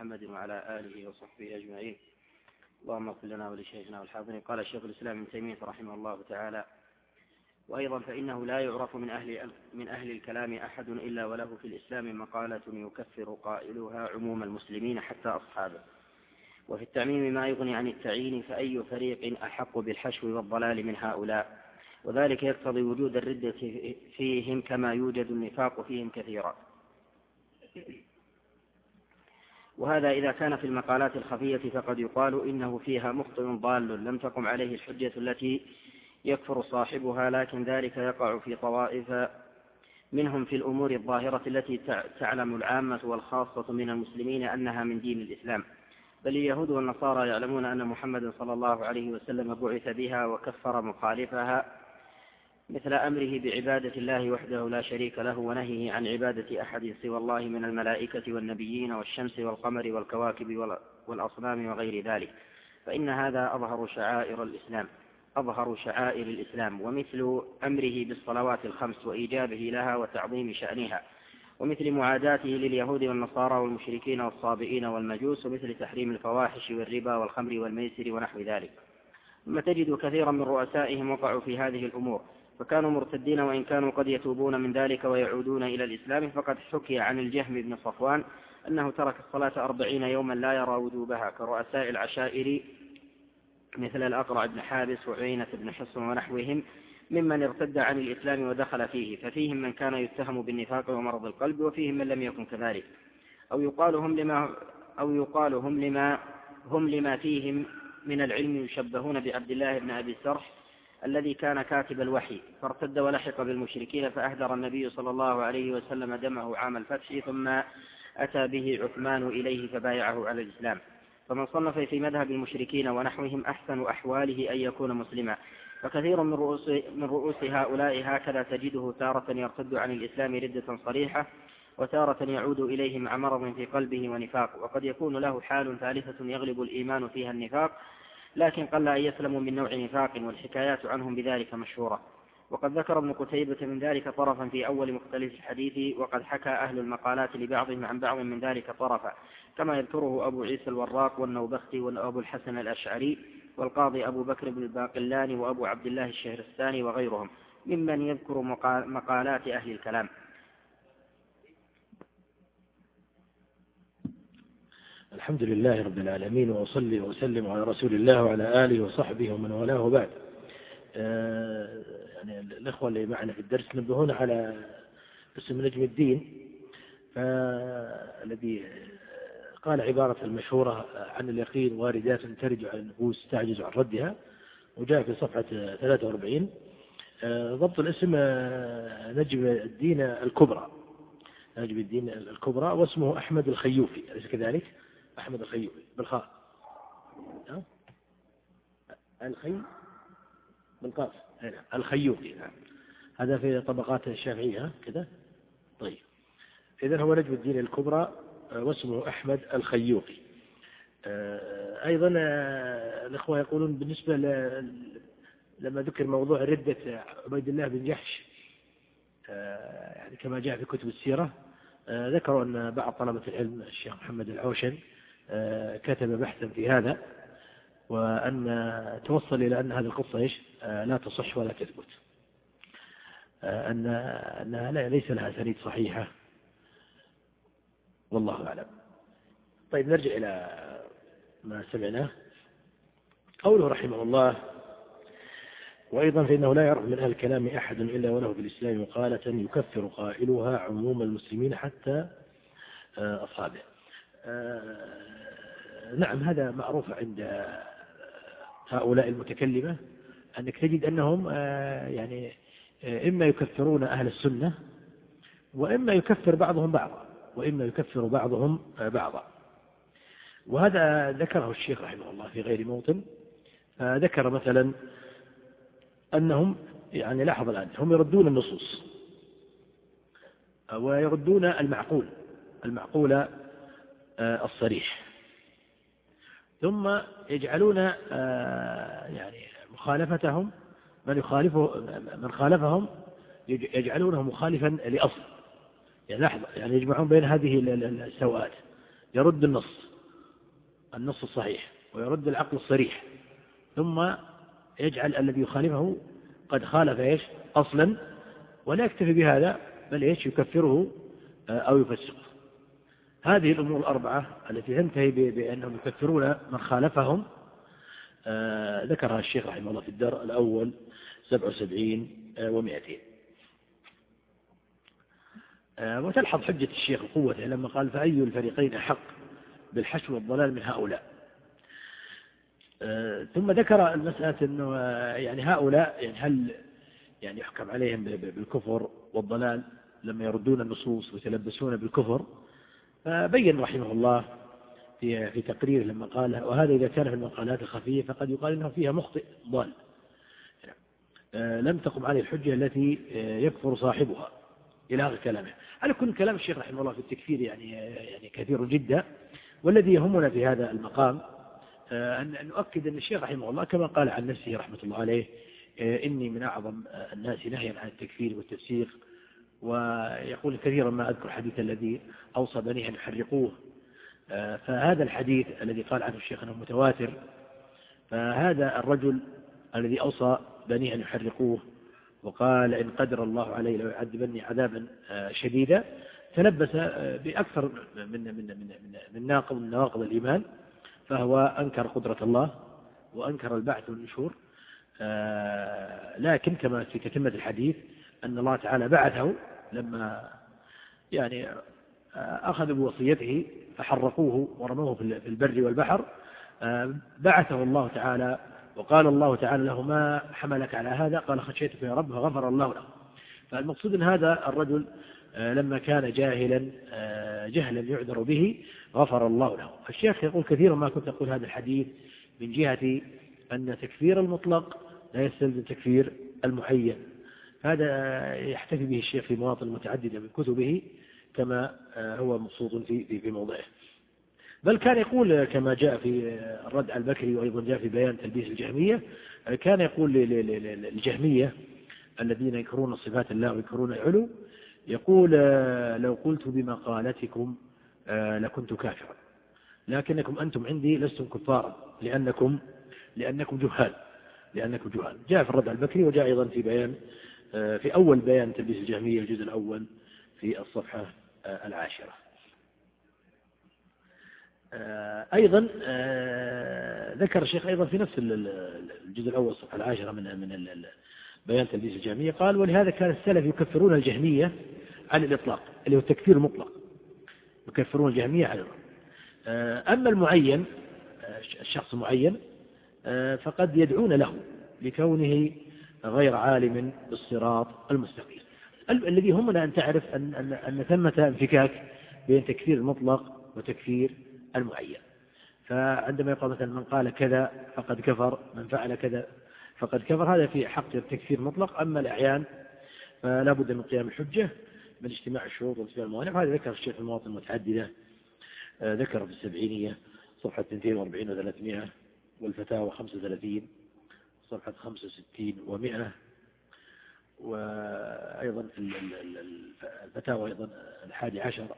محمد وعلى آله وصحبه أجمعين. اللهم اغفر لنا ولشيخنا والحاضرين قال الشيخ الإسلام ابن تيمية رحمه الله تعالى وأيضا فإنه لا يعرف من أهل من أهل الكلام أحد إلا وله في الإسلام مقالة يكفر قائلها عموم المسلمين حتى أصحابه. وفي التعميم ما يغني عن التعيين فأي فريق أحق بالحشو والضلال من هؤلاء. وذلك يقتضي وجود الردة فيهم كما يوجد النفاق فيهم كثيرا. وهذا إذا كان في المقالات الخفية فقد يقال إنه فيها مخطئ ضال لم تقم عليه الحجة التي يكفر صاحبها لكن ذلك يقع في طوائف منهم في الأمور الظاهرة التي تعلم العامة والخاصة من المسلمين أنها من دين الإسلام. بل اليهود والنصارى يعلمون أن محمدا صلى الله عليه وسلم بعث بها وكفر مخالفها. مثل أمره بعبادة الله وحده لا شريك له ونهيه عن عبادة أحد سوى الله من الملائكة والنبيين والشمس والقمر والكواكب والأصنام وغير ذلك. فإن هذا أظهر شعائر الإسلام أظهر شعائر الإسلام ومثل أمره بالصلوات الخمس وإيجابه لها وتعظيم شأنها ومثل معاداته لليهود والنصارى والمشركين والصابئين والمجوس ومثل تحريم الفواحش والربا والخمر والميسر ونحو ذلك. ثم تجد كثيرا من رؤسائهم وقعوا في هذه الأمور. فكانوا مرتدين وإن كانوا قد يتوبون من ذلك ويعودون إلى الإسلام فقد حكي عن الجهم بن صفوان أنه ترك الصلاة أربعين يوما لا يرى وجوبها كرؤساء العشائر مثل الأقرع بن حابس وعينة بن حصن ونحوهم ممن ارتد عن الإسلام ودخل فيه ففيهم من كان يتهم بالنفاق ومرض القلب وفيهم من لم يكن كذلك. أو يقال هم لما أو يقال هم لما هم لما فيهم من العلم يشبهون بعبد الله بن أبي السرح الذي كان كاتب الوحي فارتد ولحق بالمشركين فأهدر النبي صلى الله عليه وسلم دمه عام الفتح ثم أتى به عثمان إليه فبايعه على الإسلام. فمن صنف في مذهب المشركين ونحوهم أحسن أحواله أن يكون مسلما. فكثير من رؤوس, من رؤوس هؤلاء هكذا تجده تارة يرتد عن الإسلام ردة صريحة وتارة يعود إليه مع مرض في قلبه ونفاق. وقد يكون له حال ثالثة يغلب الإيمان فيها النفاق لكن قل أن يسلموا من نوع نفاق والحكايات عنهم بذلك مشهورة. وقد ذكر ابن قتيبة من ذلك طرفا في أول مختلف الحديث وقد حكى أهل المقالات لبعضهم عن بعض من ذلك طرفا كما يذكره أبو عيسى الوراق والنوبختي وأبو الحسن الأشعري والقاضي أبو بكر بن الباقلاني وأبو عبد الله الشهرستاني وغيرهم ممن يذكر مقالات أهل الكلام. الحمد لله رب العالمين وأصلي وأسلم على رسول الله وعلى آله وصحبه ومن والاه بعد آه، يعني الإخوة اللي معنا في الدرس نبهون على اسم نجم الدين. الذي قال عبارة المشهورة عن اليقين واردات ترج على النفوس تعجز عن ردها وجاء في صفحة 43 آه، ضبط الاسم آه، نجم الدين الكبرى. نجم الدين الكبرى واسمه أحمد الخيوفي أليس كذلك؟ أحمد الخيوفي بالخاء. الخي بالقاف. نعم الخيوطي نعم هذا في طبقات الشافعية كذا؟ طيب. إذا هو نجم الدين الكبرى آه، واسمه أحمد الخيوطي آه، أيضا آه، الأخوة يقولون بالنسبة لما ذكر موضوع ردة عبيد الله بن جحش يعني كما جاء في كتب السيرة ذكروا أن بعض طلبة العلم الشيخ محمد العوشن كتب بحثا في هذا وأن توصل إلى أن هذه القصة إيش؟ لا تصح ولا تثبت. أن أنها ليس لها سنيد صحيحة. والله أعلم. طيب نرجع إلى ما سمعناه. قوله رحمه الله وأيضا فإنه لا يعرف من أهل الكلام أحد إلا وله في الإسلام مقالة يكفر قائلها عموم المسلمين حتى أصحابه. نعم هذا معروف عند هؤلاء المتكلمة أنك تجد أنهم آه، يعني آه، إما يكفرون أهل السنة وإما يكفر بعضهم بعضا وإما يكفر بعضهم آه، بعضا. وهذا ذكره الشيخ رحمه الله في غير موطن. ذكر مثلا أنهم يعني لاحظ الآن هم يردون النصوص ويردون المعقول المعقول الصريح. ثم يجعلون آه، يعني مخالفتهم من يخالفه من خالفهم يجعلونه مخالفا لأصل. يعني لحظة يعني يجمعون بين هذه السوءات. يرد النص النص الصحيح ويرد العقل الصريح. ثم يجعل الذي يخالفه قد خالف إيش؟ أصلا. ولا يكتفي بهذا بل إيش؟ يكفره آه، أو يفسقه. هذه الأمور الأربعة التي تنتهي بأنهم يكفرون من خالفهم. آه، ذكرها الشيخ رحمه الله في الدر الأول 77 و200 آه، وتلحظ حجة الشيخ قوته لما قال فأي الفريقين أحق بالحشو والضلال من هؤلاء؟ آه، ثم ذكر المسألة أنه يعني هؤلاء يعني هل يعني يحكم عليهم بالكفر والضلال لما يردون النصوص ويتلبسون بالكفر؟ فبين رحمه الله في في تقرير لما قال وهذا إذا كان في المقالات الخفية فقد يقال إنه فيها مخطئ ضال. آه، لم تقم عليه الحجة التي آه، يكفر صاحبها إلى آخر كلامه. على كل كلام الشيخ رحمه الله في التكفير يعني يعني كثير جدا. والذي يهمنا في هذا المقام آه، أن نؤكد أن الشيخ رحمه الله كما قال عن نفسه رحمة الله عليه إني من أعظم الناس نهيا عن التكفير والتفسيق ويقول كثيرا ما أذكر حديث الذي أوصى بنيه أن يحرقوه. فهذا الحديث الذي قال عنه الشيخ أنه متواتر فهذا الرجل الذي أوصى بنيه أن يحرقوه وقال إن قدر الله علي لو يعذبني عذابا آه، شديدا تلبس آه، بأكثر من من من من, من ناقض من نواقض الإيمان فهو أنكر قدرة الله وأنكر البعث والنشور آه، لكن كما في تتمة الحديث أن الله تعالى بعثه لما يعني أخذوا بوصيته فحرقوه ورموه في البر والبحر. بعثه الله تعالى وقال الله تعالى له ما حملك على هذا؟ قال خشيتك يا رب فغفر الله له. فالمقصود أن هذا الرجل آه، لما كان جاهلا آه، جهلا يعذر به غفر الله له. الشيخ يقول كثيرا ما كنت أقول هذا الحديث من جهة أن تكفير المطلق لا يستلزم تكفير المعين هذا يحتفي به الشيخ في مواطن متعددة من كتبه كما آه، هو مقصود في في موضعه. بل كان يقول كما جاء في الرد على البكري وأيضا جاء في بيان تلبيس الجهمية كان يقول للجهمية الذين يكرون صفات الله ويكرون العلو يقول لو قلت بمقالتكم لكنت كافرا. لكنكم أنتم عندي لستم كفارا لأنكم لأنكم جهال لأنكم جهال. جاء في الرد على البكري وجاء أيضا في بيان في أول بيان تلبيس الجهمية الجزء الأول في الصفحة العاشرة. آه، أيضا آه، ذكر الشيخ أيضا في نفس الجزء الأول الصفحة العاشرة من من بيان تلبيس الجهمية. قال ولهذا كان السلف يكفرون الجهمية عن الإطلاق اللي هو التكفير المطلق. يكفرون الجهمية عن الإطلاق. آه، أما المعين الشخص المعين فقد يدعون له لكونه غير عالم بالصراط المستقيم. الذي يهمنا أن تعرف أن, أن, أن ثمة انفكاك بين تكفير المطلق وتكفير المعين. فعندما يقول مثلا من قال كذا فقد كفر من فعل كذا فقد كفر هذا في حق التكفير مطلق. أما الأعيان فلا بد من قيام الحجة من اجتماع الشروط واجتماع الموانع. هذا ذكر الشيخ المواطن المتعددة آه، ذكر في السبعينية صفحة 240 و300 والفتاوى 35 صفحة 65 و100 وأيضا الفتاوى أيضا الحادي عشر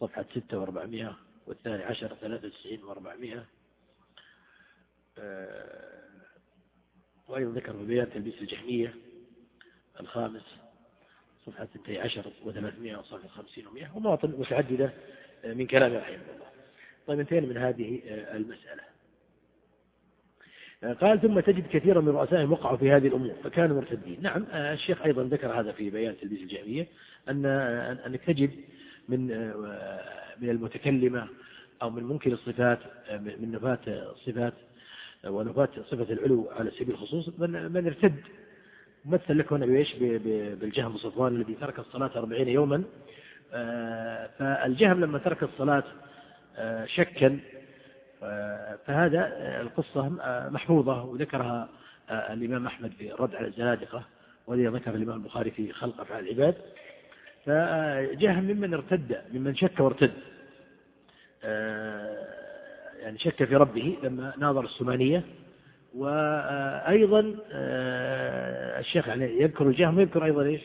صفحة 6 و400 والثاني عشر ثلاثة وتسعين وأربعمائة آه، وأيضا ذكر في بيان تلبيس الجهمية الخامس صفحة ستة عشر وثلاثمائة وصفحة خمسين ومائة ومواطن متعددة من كلام رحمه الله. طيب انتهينا من هذه آه، المسألة. قال ثم تجد كثيرا من رؤسائهم وقعوا في هذه الأمور فكانوا مرتدين. نعم الشيخ أيضا ذكر هذا في بيان تلبيس الجهمية أن أنك تجد من من المتكلمة أو من ممكن الصفات من نفات الصفات ونفات صفة العلو على سبيل الخصوص من, من ارتد. مثل لك هنا بإيش؟ بالجهم صفوان الذي ترك الصلاة أربعين يوما. آه، فالجهم لما ترك الصلاة آه، شكا آه، فهذا القصة محفوظة وذكرها الإمام أحمد في الرد على الزنادقة وذي ذكر الإمام البخاري في خلق أفعال العباد. فجهم ممن ارتد ممن شك وارتد. آه، يعني شك في ربه لما ناظر السمانية. وأيضا آه، الشيخ يعني يذكر الجهم ويذكر أيضا إيش؟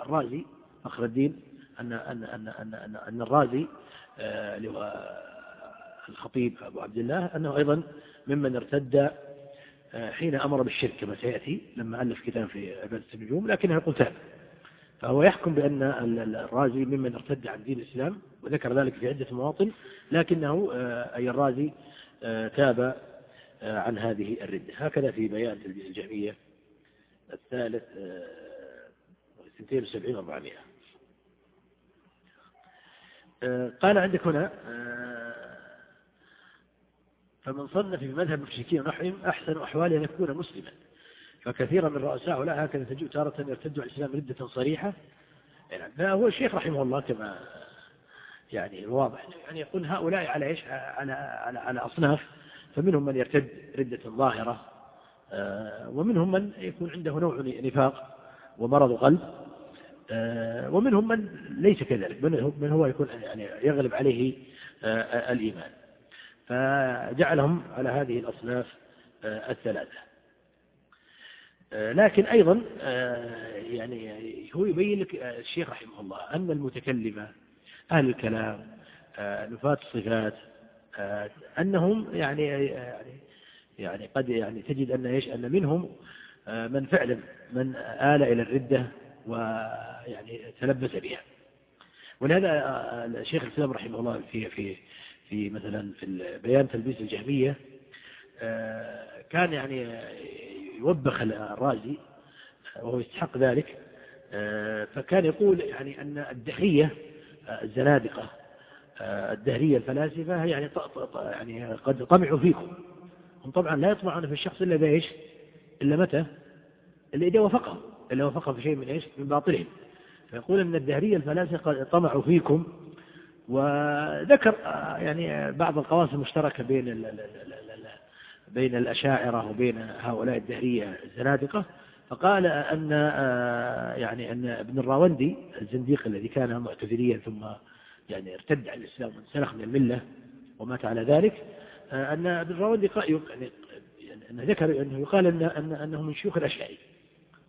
الرازي فخر الدين أن أن أن أن أن, الرازي آه، اللي هو الخطيب أبو عبد الله أنه أيضا ممن ارتد حين أمر بالشرك كما سيأتي لما ألف كتاب في عبادة النجوم لكنه يقول تاب. فهو يحكم بأن الرازي ممن ارتد عن دين الإسلام وذكر ذلك في عدة مواطن لكنه أي الرازي تاب عن هذه الردة. هكذا في بيان الجهمية الثالث 72 400 قال عندك هنا فمن صنف في مذهب المشركين ونحوهم أحسن أحواله أن يكون مسلما. فكثيرا من رؤساء هؤلاء هكذا تجد تارة يرتدوا على الإسلام ردة صريحة. يعني فهو الشيخ رحمه الله كما يعني واضح. يعني يقول هؤلاء على إيش؟ على على على أصناف. فمنهم من يرتد ردة ظاهرة آه، ومنهم من يكون عنده نوع نفاق ومرض قلب آه، ومنهم من ليس كذلك. من هو يكون يعني يغلب عليه آه، الإيمان. فجعلهم على هذه الأصناف الثلاثة. لكن أيضا يعني هو يبين لك الشيخ رحمه الله أن المتكلمة أهل الكلام نفاة الصفات أنهم يعني يعني يعني قد يعني تجد أن إيش أن منهم من فعلا من آل إلى الردة ويعني تلبس بها. ولهذا الشيخ الإسلام رحمه الله في في في مثلا في بيان تلبيس الجهمية كان يعني يوبخ الرازي وهو يستحق ذلك فكان يقول يعني أن الدحية الزنادقة الدهرية الفلاسفة يعني يعني قد طمعوا فيكم. هم طبعا لا يطمعون في الشخص إلا بإيش؟ إلا متى؟ إلا إذا وفقهم إلا وفقهم في شيء من إيش؟ من باطلهم. فيقول أن الدهرية الفلاسفة قد طمعوا فيكم وذكر يعني بعض القواس المشتركة بين بين الأشاعرة وبين هؤلاء الدهرية الزنادقة. فقال أن يعني أن ابن الراوندي الزنديق الذي كان معتزليا ثم يعني ارتد عن الإسلام وانسلخ من الملة ومات على ذلك آه، أن ابن الراوندي يعني أنه ذكر أنه يقال أن أن أنه من شيوخ الأشعري.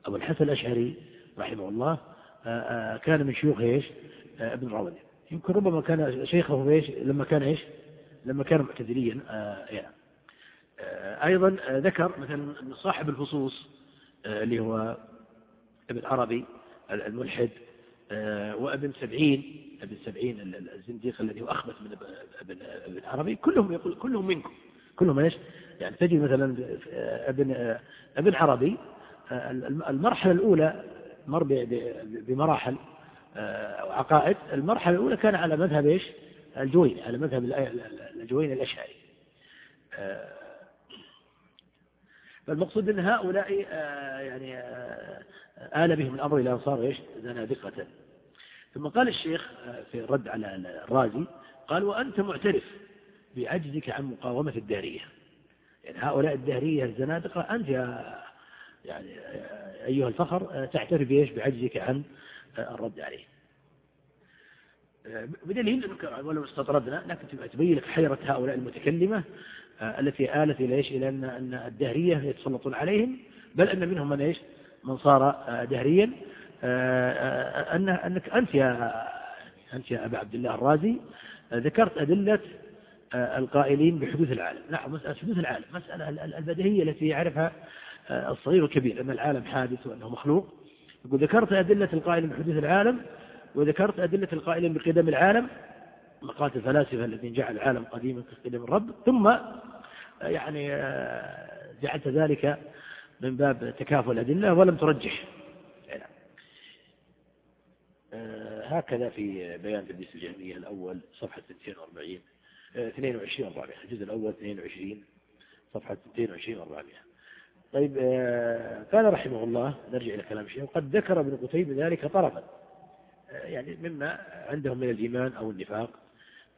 أبو الحسن الأشعري رحمه الله آه، آه، كان من شيوخ إيش؟ ابن الراوندي. يمكن ربما كان شيخه إيش؟ لما كان إيش؟ لما كان معتزليا يعني أيضا ذكر مثلا صاحب الفصوص اللي هو ابن عربي الملحد وابن سبعين ابن سبعين الزنديق الذي هو أخبث من ابن, ابن عربي كلهم يقول كلهم منكم. كلهم إيش؟ يعني تجد مثلا ابن ابن عربي المرحلة الأولى مر بمراحل أو عقائد. المرحلة الأولى كان على مذهب إيش؟ الجويني على مذهب الجويني الأشعري. فالمقصود أن هؤلاء يعني آل بهم الأمر إلى أن صاروا إيش؟ زنادقة. ثم قال الشيخ آه، في الرد على الرازي قال وأنت معترف بعجزك عن مقاومة الدارية. يعني هؤلاء الدارية الزنادقة أنت يا يعني أيها الفخر آه، تعترف بإيش؟ بعجزك عن آه، الرد عليه. بدليل أنك ولو استطردنا لكن تبين لك حيرة هؤلاء المتكلمة التي آلت إلى إيش؟ إلى أن أن الدهرية يتسلطون عليهم بل أن منهم من إيش؟ من صار دهريا. آه، آه، أن أنك أنت يا أنت يا أبا عبد الله الرازي ذكرت أدلة آه، القائلين بحدوث العالم. نعم مسألة حدوث العالم. مسألة البديهية التي يعرفها الصغير والكبير أن العالم حادث وأنه مخلوق. يقول ذكرت أدلة القائلين بحدوث العالم وذكرت أدلة القائلين بقدم العالم مقالة الفلاسفة الذين جعل العالم قديما كقدم الرب ثم يعني جعلت ذلك من باب تكافؤ الأدلة ولم ترجح. آه، هكذا في بيان تدريس الجهمية الأول صفحة 240 22 400 الجزء الأول 22 صفحة 22 400 طيب آه، قال رحمه الله نرجع إلى كلام الشيخ وقد ذكر ابن قتيبة ذلك طرفا آه، يعني مما عندهم من الإيمان أو النفاق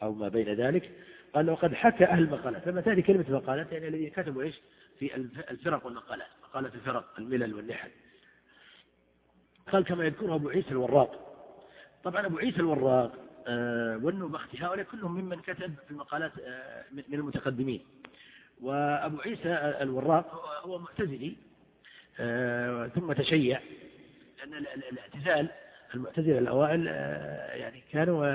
أو ما بين ذلك. قال وقد حكى أهل المقالات. لما تأتي كلمة مقالات يعني الذين كتبوا إيش؟ في الفرق والمقالات مقالة الفرق الملل والنحل. قال كما يذكره أبو عيسى الوراق. طبعا أبو عيسى الوراق آه، والنبختي هؤلاء كلهم ممن كتب في المقالات من المتقدمين. وأبو عيسى الوراق هو معتزلي آه، ثم تشيع لأن الاعتزال المعتزلة الأوائل يعني كانوا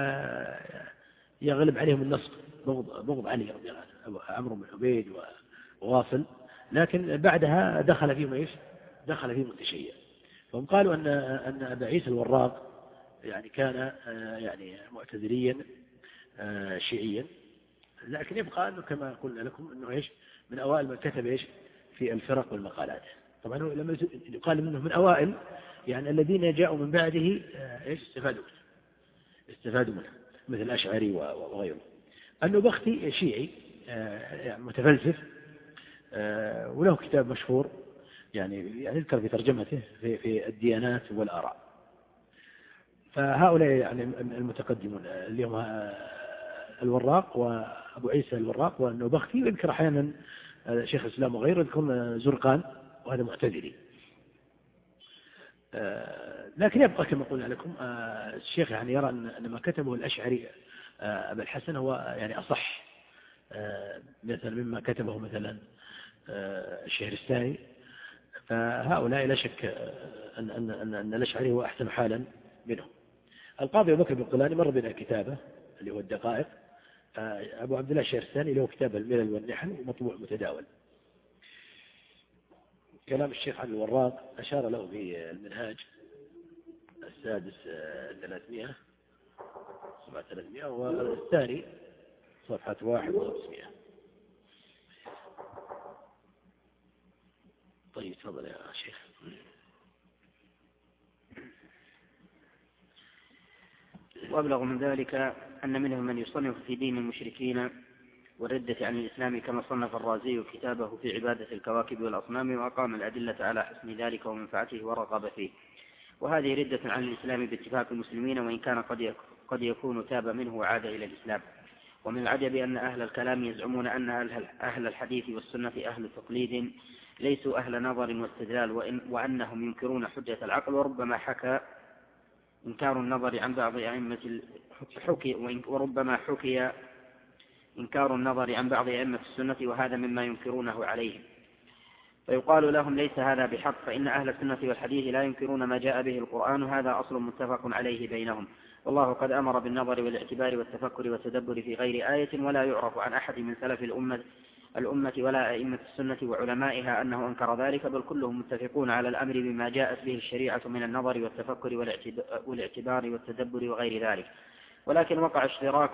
يغلب عليهم النصب بغض, بغض علي رضي الله عنه عمرو بن عبيد وواصل لكن بعدها دخل فيهم إيش؟ دخل فيهم التشيع فهم قالوا أن أن أبا عيسى الوراق يعني كان آه، يعني معتزليا آه، شيعيا لكن يبقى أنه كما قلنا لكم أنه إيش؟ من أوائل من كتب إيش؟ في الفرق والمقالات. طبعا لما يقال منه من أوائل يعني الذين جاءوا من بعده آه، إيش؟ استفادوا منه. استفادوا منه مثل الأشعري وغيره. النبختي شيعي يعني متفلسف وله كتاب مشهور يعني يعني يذكر في ترجمته في, في الديانات والآراء. فهؤلاء يعني المتقدمون اللي هم الوراق وأبو عيسى الوراق والنوبختي ويذكر أحيانا شيخ الإسلام وغيره يذكرون زرقان وهذا معتزلي لكن يبقى كما قلنا لكم الشيخ يعني يرى أن ما كتبه الأشعري أبا الحسن هو يعني أصح مثلا مما كتبه مثلا الشهرستاني فهؤلاء لا شك أن, أن, أن, أن الأشعري هو أحسن حالا منهم. القاضي أبو بكر بن قلاني مر بنا كتابه اللي هو الدقائق. أبو عبد الله الشهرستاني له كتاب الملل والنحل مطبوع متداول. كلام الشيخ علي الوراق أشار له في المنهاج السادس 300 صفحة 300 والثاني صفحة 5100 طيب تفضل يا شيخ. وأبلغ من ذلك أن منهم من يصنف في دين المشركين والردة عن الإسلام كما صنف الرازي كتابه في عبادة الكواكب والأصنام وأقام الأدلة على حسن ذلك ومنفعته ورغب فيه. وهذه ردة عن الإسلام باتفاق المسلمين وإن كان قد قد يكون تاب منه وعاد إلى الإسلام. ومن العجب أن أهل الكلام يزعمون أن أهل الحديث والسنة أهل تقليد ليسوا أهل نظر واستدلال وأنهم ينكرون حجة العقل وربما حكى إنكار النظر عن بعض أئمة حكي وربما حكي إنكار النظر عن بعض أئمة السنة وهذا مما ينكرونه عليهم. فيقال لهم ليس هذا بحق فإن أهل السنة والحديث لا ينكرون ما جاء به القرآن هذا أصل متفق عليه بينهم. والله قد أمر بالنظر والإعتبار والتفكر والتدبر في غير آية ولا يعرف عن أحد من سلف الأمة الأمة ولا أئمة السنة وعلمائها أنه أنكر ذلك بل كلهم متفقون على الأمر بما جاءت به الشريعة من النظر والتفكر والاعتبار والتدبر وغير ذلك. ولكن وقع اشتراك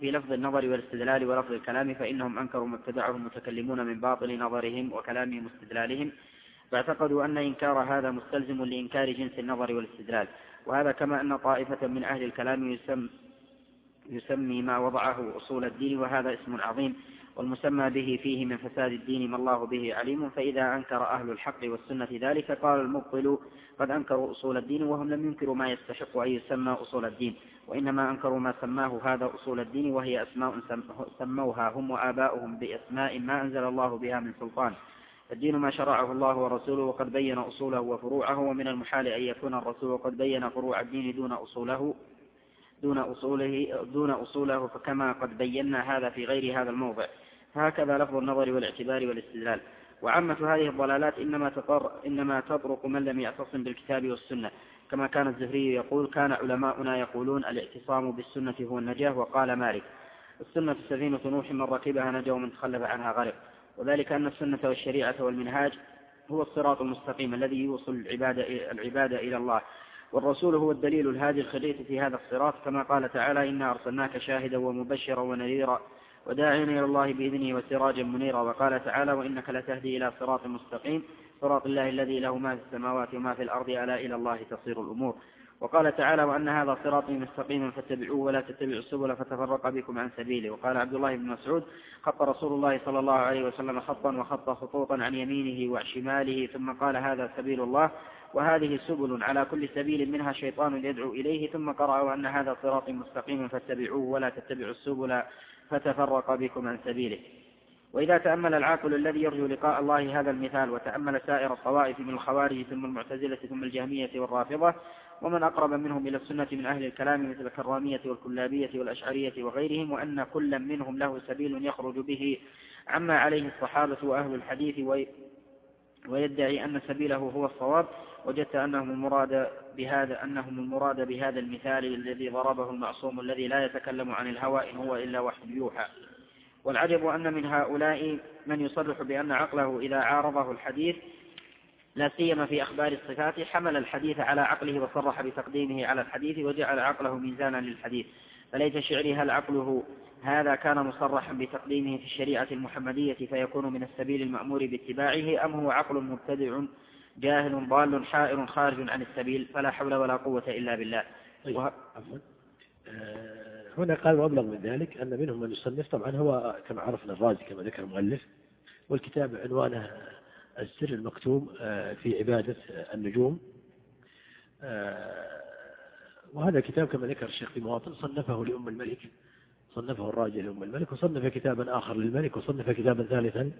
في لفظ النظر والاستدلال ولفظ الكلام فإنهم أنكروا ما ابتدعه المتكلمون من باطل نظرهم وكلامهم واستدلالهم. فاعتقدوا أن إنكار هذا مستلزم لإنكار جنس النظر والاستدلال. وهذا كما أن طائفة من أهل الكلام يسمى يسمي ما وضعه أصول الدين وهذا اسم عظيم. والمسمى به فيه من فساد الدين ما الله به عليم فإذا أنكر أهل الحق والسنة ذلك قال المبطل قد أنكروا أصول الدين وهم لم ينكروا ما يستحق أن يسمى أصول الدين وإنما أنكروا ما سماه هذا أصول الدين وهي أسماء سموها هم وآباؤهم بأسماء ما أنزل الله بها من سلطان. الدين ما شرعه الله ورسوله وقد بين أصوله وفروعه ومن المحال أن يكون الرسول قد بين فروع الدين دون أصوله. دون أصوله دون أصوله فكما قد بينا هذا في غير هذا الموضع. فهكذا لفظ النظر والاعتبار والاستدلال. وعامة هذه الضلالات إنما تطر إنما تطرق من لم يعتصم بالكتاب والسنة. كما كان الزهري يقول كان علماؤنا يقولون الاعتصام بالسنة هو النجاة وقال مالك السنة سفينة نوح من ركبها نجا ومن تخلف عنها غرق. وذلك أن السنة والشريعة والمنهاج هو الصراط المستقيم الذي يوصل العبادة, العبادة إلى الله. والرسول هو الدليل الهادي الخليط في هذا الصراط كما قال تعالى إنا أرسلناك شاهدا ومبشرا ونذيرا وداعيا إلى الله بإذنه وسراجا منيرا. وقال تعالى وإنك لتهدي إلى صراط مستقيم صراط الله الذي له ما في السماوات وما في الأرض ألا إلى الله تصير الأمور. وقال تعالى وأن هذا صراطي مستقيما فاتبعوه ولا تتبعوا السبل فتفرق بكم عن سبيله وقال عبد الله بن مسعود خط رسول الله صلى الله عليه وسلم خطا وخط خطوطا عن يمينه وشماله ثم قال هذا سبيل الله. وهذه سبل على كل سبيل منها شيطان يدعو إليه ثم قرأ وأن هذا صراط مستقيم فاتبعوه ولا تتبعوا السبل فتفرق بكم عن سبيله. وإذا تأمل العاقل الذي يرجو لقاء الله هذا المثال وتأمل سائر الطوائف من الخوارج ثم المعتزلة ثم الجهمية والرافضة ومن أقرب منهم إلى السنة من أهل الكلام مثل الكرامية والكلابية والأشعرية وغيرهم وأن كل منهم له سبيل يخرج به عما عليه الصحابة وأهل الحديث ويدعي أن سبيله هو الصواب وجدت أنهم المراد بهذا أنهم المراد بهذا المثال الذي ضربه المعصوم الذي لا يتكلم عن الهوى إن هو إلا وحي يوحى. والعجب أن من هؤلاء من يصرح بأن عقله إذا عارضه الحديث لا سيما في أخبار الصفات حمل الحديث على عقله وصرح بتقديمه على الحديث وجعل عقله ميزانا للحديث. فليت شعري هل عقله هذا كان مصرحا بتقديمه في الشريعة المحمدية فيكون من السبيل المأمور باتباعه أم هو عقل مبتدع جاهل ضال حائر خارج عن السبيل فلا حول ولا قوة إلا بالله. طيب. وه... آه هنا قال وأبلغ من ذلك أن منهم من يصنف طبعا هو كما عرفنا الرازي كما ذكر المؤلف والكتاب عنوانه السر المكتوم آه، في عبادة النجوم. آه، وهذا الكتاب كما ذكر الشيخ في مواطن صنفه لأم الملك صنفه الراجل لأم الملك وصنف كتابا آخر للملك وصنف كتابا ثالثا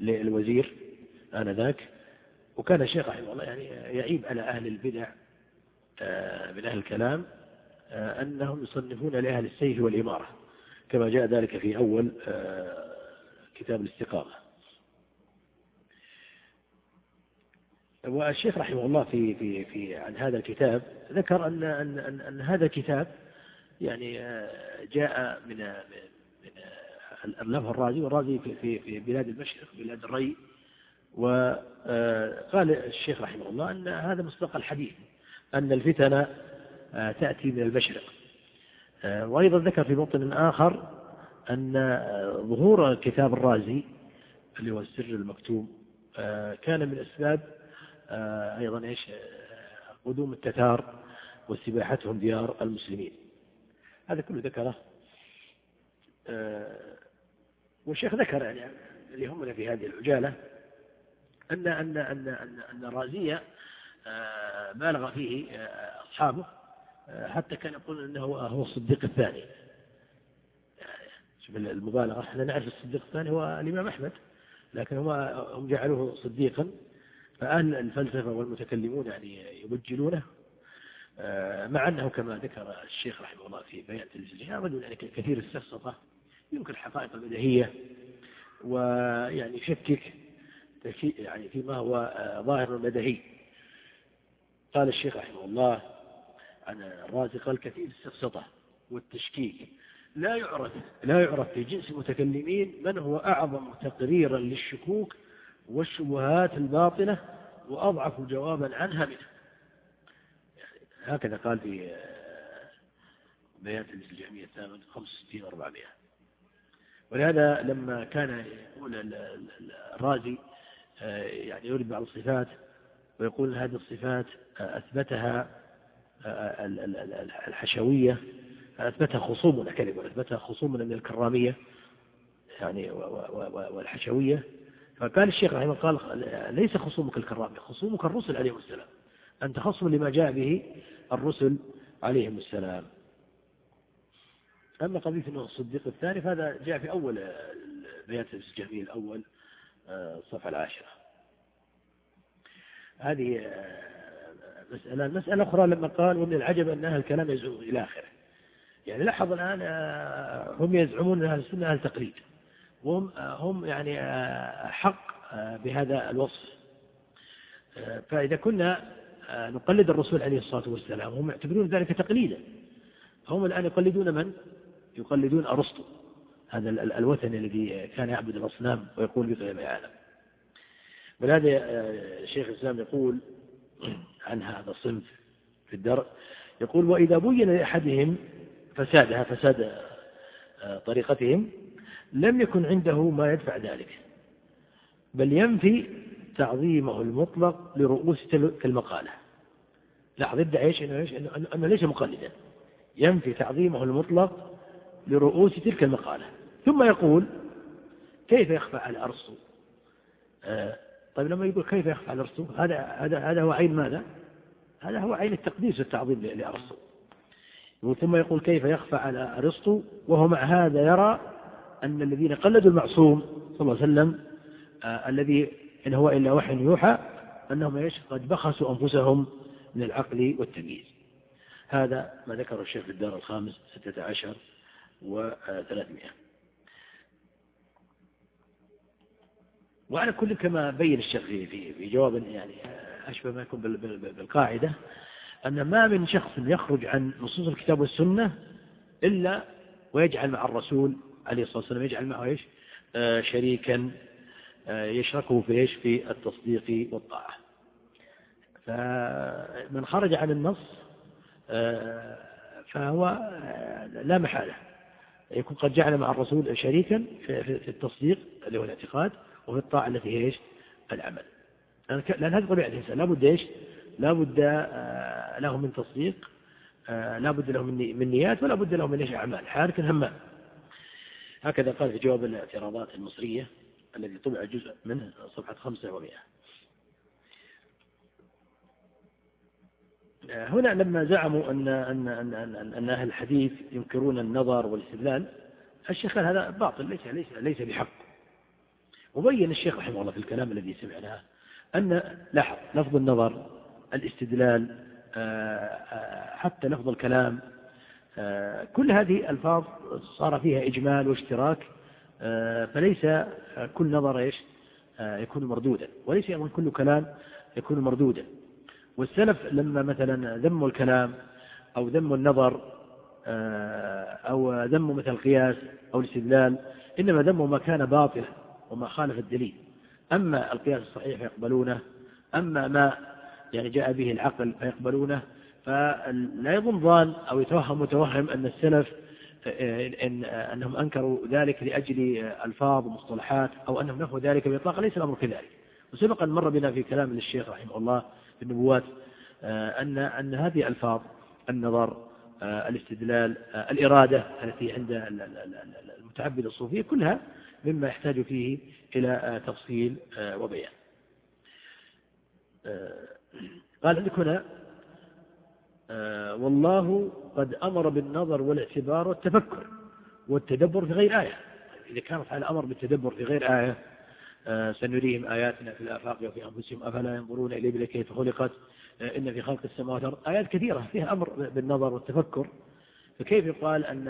للوزير آنذاك. وكان الشيخ رحمه الله يعني يعيب على أهل البدع آه، من أهل الكلام أنهم يصنفون لأهل السيف والإمارة كما جاء ذلك في أول كتاب الاستقامة. والشيخ رحمه الله في في في عن هذا الكتاب ذكر أن أن أن, أن هذا الكتاب يعني آه، جاء من من اللفظ الرازي والرازي في في في بلاد المشرق بلاد الري وقال آه، الشيخ رحمه الله أن هذا مصدق الحديث أن الفتن آه، تأتي من المشرق. وأيضا ذكر في موطن آخر أن ظهور كتاب الرازي اللي هو السر المكتوب كان من أسباب آه، أيضا إيش آه، قدوم التتار واستباحتهم ديار المسلمين. هذا كله ذكره آه، والشيخ ذكر يعني اللي هم في هذه العجالة أن أن أن أن, أن الرازية بالغ فيه أصحابه حتى كان يقول أنه هو الصديق الثاني. شوف المبالغة إحنا نعرف الصديق الثاني هو الإمام أحمد لكن هم هم جعلوه صديقا. فأهل الفلسفة والمتكلمون يعني يبجلونه آه، مع أنه كما ذكر الشيخ رحمه الله في بيان تلفزيون رجل يعني كثير السفسطة يمكن الحقائق البديهية ويعني يشكك يعني فيما هو آه، ظاهر بديهي قال الشيخ رحمه الله عن الرازي قال كثير السفسطة والتشكيك. لا يعرف لا يعرف في جنس المتكلمين من هو أعظم تقريرا للشكوك والشبهات الباطنة وأضعف جوابا عنها منها يعني هكذا قال في آه، بيان تلميذ الجهمية الثامن 65 400 ولهذا لما كان يقول الرازي يعني يورد بعض الصفات ويقول هذه الصفات آه، أثبتها الحشوية أثبتها خصومنا كذب أثبتها خصومنا من الكرامية يعني والحشوية. فقال الشيخ رحمه قال ليس خصومك الكرام خصومك الرسل عليهم السلام. أنت خصم لما جاء به الرسل عليهم السلام. أما قضية أنه الصديق الثاني فهذا جاء في أول بيان الجميل الأول. الصفحة العاشرة. هذه مسألة المسألة أخرى لما قال ومن العجب أن أهل الكلام يزعمون إلى آخره. يعني لاحظ الآن هم يزعمون أن أهل السنة أهل تقليد وهم هم يعني آه، حق آه، بهذا الوصف. آه، فإذا كنا نقلد الرسول عليه الصلاة والسلام هم يعتبرون ذلك تقليدا. هم الآن يقلدون من؟ يقلدون أرسطو. هذا الوثني الذي كان يعبد الأصنام ويقول بغير ما يعلم ولهذا شيخ الإسلام يقول عن هذا الصنف في الدرء يقول وإذا بين لأحدهم فسادها فساد طريقتهم لم يكن عنده ما يدفع ذلك بل ينفي تعظيمه المطلق لرؤوس تلك المقالة لاحظ يدعي إيش؟ إنه إنه, أنه ليس مقلدا ينفي تعظيمه المطلق لرؤوس تلك المقالة. ثم يقول كيف يخفى على أرسطو؟ آه طيب لما يقول كيف يخفى على أرسطو؟ هذا هذا هذا هو عين ماذا؟ هذا هو عين التقديس والتعظيم لأرسطو. ثم يقول كيف يخفى على أرسطو؟ وهو مع هذا يرى أن الذين قلدوا المعصوم صلى الله عليه وسلم آه الذي إن هو إلا وحي يوحى أنهم إيش؟ قد بخسوا أنفسهم من العقل والتمييز. هذا ما ذكره الشيخ في الدار الخامس ستة عشر وثلاثمائة. وعلى كل كما بين الشيخ في, في, جواب يعني أشبه ما يكون بالقاعدة أن ما من شخص يخرج عن نصوص الكتاب والسنة إلا ويجعل مع الرسول عليه الصلاة والسلام يجعل معه إيش؟ آه شريكا آه يشركه في إيش؟ في التصديق والطاعة. فمن خرج عن النص آه فهو لا محالة. يكون قد جعل مع الرسول شريكا في التصديق اللي هو الاعتقاد وفي الطاعة التي هي إيش؟ العمل. لأن هذه طبيعة الإنسان لابد إيش؟ لابد آه، له من تصديق آه، لابد له من نيات ولا بد له من إيش؟ أعمال. حارك همام هكذا قال في جواب الاعتراضات المصرية الذي طبع جزء منه صفحة خمسة ومئة. آه، هنا لما زعموا أن, أن, أن, أن, أن أهل الحديث ينكرون النظر والاستدلال الشيخ قال هذا باطل ليس, ليس, ليس بحق. وبين الشيخ رحمه الله في الكلام الذي سمعناه أن لاحظ لفظ النظر الاستدلال آه، آه، حتى لفظ الكلام كل هذه ألفاظ صار فيها إجمال واشتراك فليس كل نظر إيش؟ يكون مردودا وليس كل كلام يكون مردودا. والسلف لما مثلا ذموا الكلام أو ذموا النظر آه، أو ذموا مثل القياس أو الاستدلال إنما ذموا ما كان باطلا. وما خالف الدليل. أما القياس الصحيح فيقبلونه أما ما يعني جاء به العقل فيقبلونه فلا يظن ظان أو يتوهم متوهم أن السلف إن أنهم أنكروا ذلك لأجل ألفاظ ومصطلحات أو أنهم نفوا ذلك بإطلاق ليس الأمر كذلك. وسبقا مر بنا في كلام للشيخ رحمه الله في النبوات أن أن هذه الألفاظ النظر الاستدلال الإرادة التي عند المتعبد الصوفية كلها مما يحتاج فيه إلى تفصيل وبيان. قال عندك هنا والله قد أمر بالنظر والاعتبار والتفكر والتدبر في غير آية. إذا كانت على أمر بالتدبر في غير آية آه، سنريهم آياتنا في الآفاق وفي أنفسهم أفلا ينظرون إلى كيف خلقت آه، إن في خلق السماوات والأرض. آيات كثيرة فيها أمر بالنظر والتفكر. فكيف يقال أن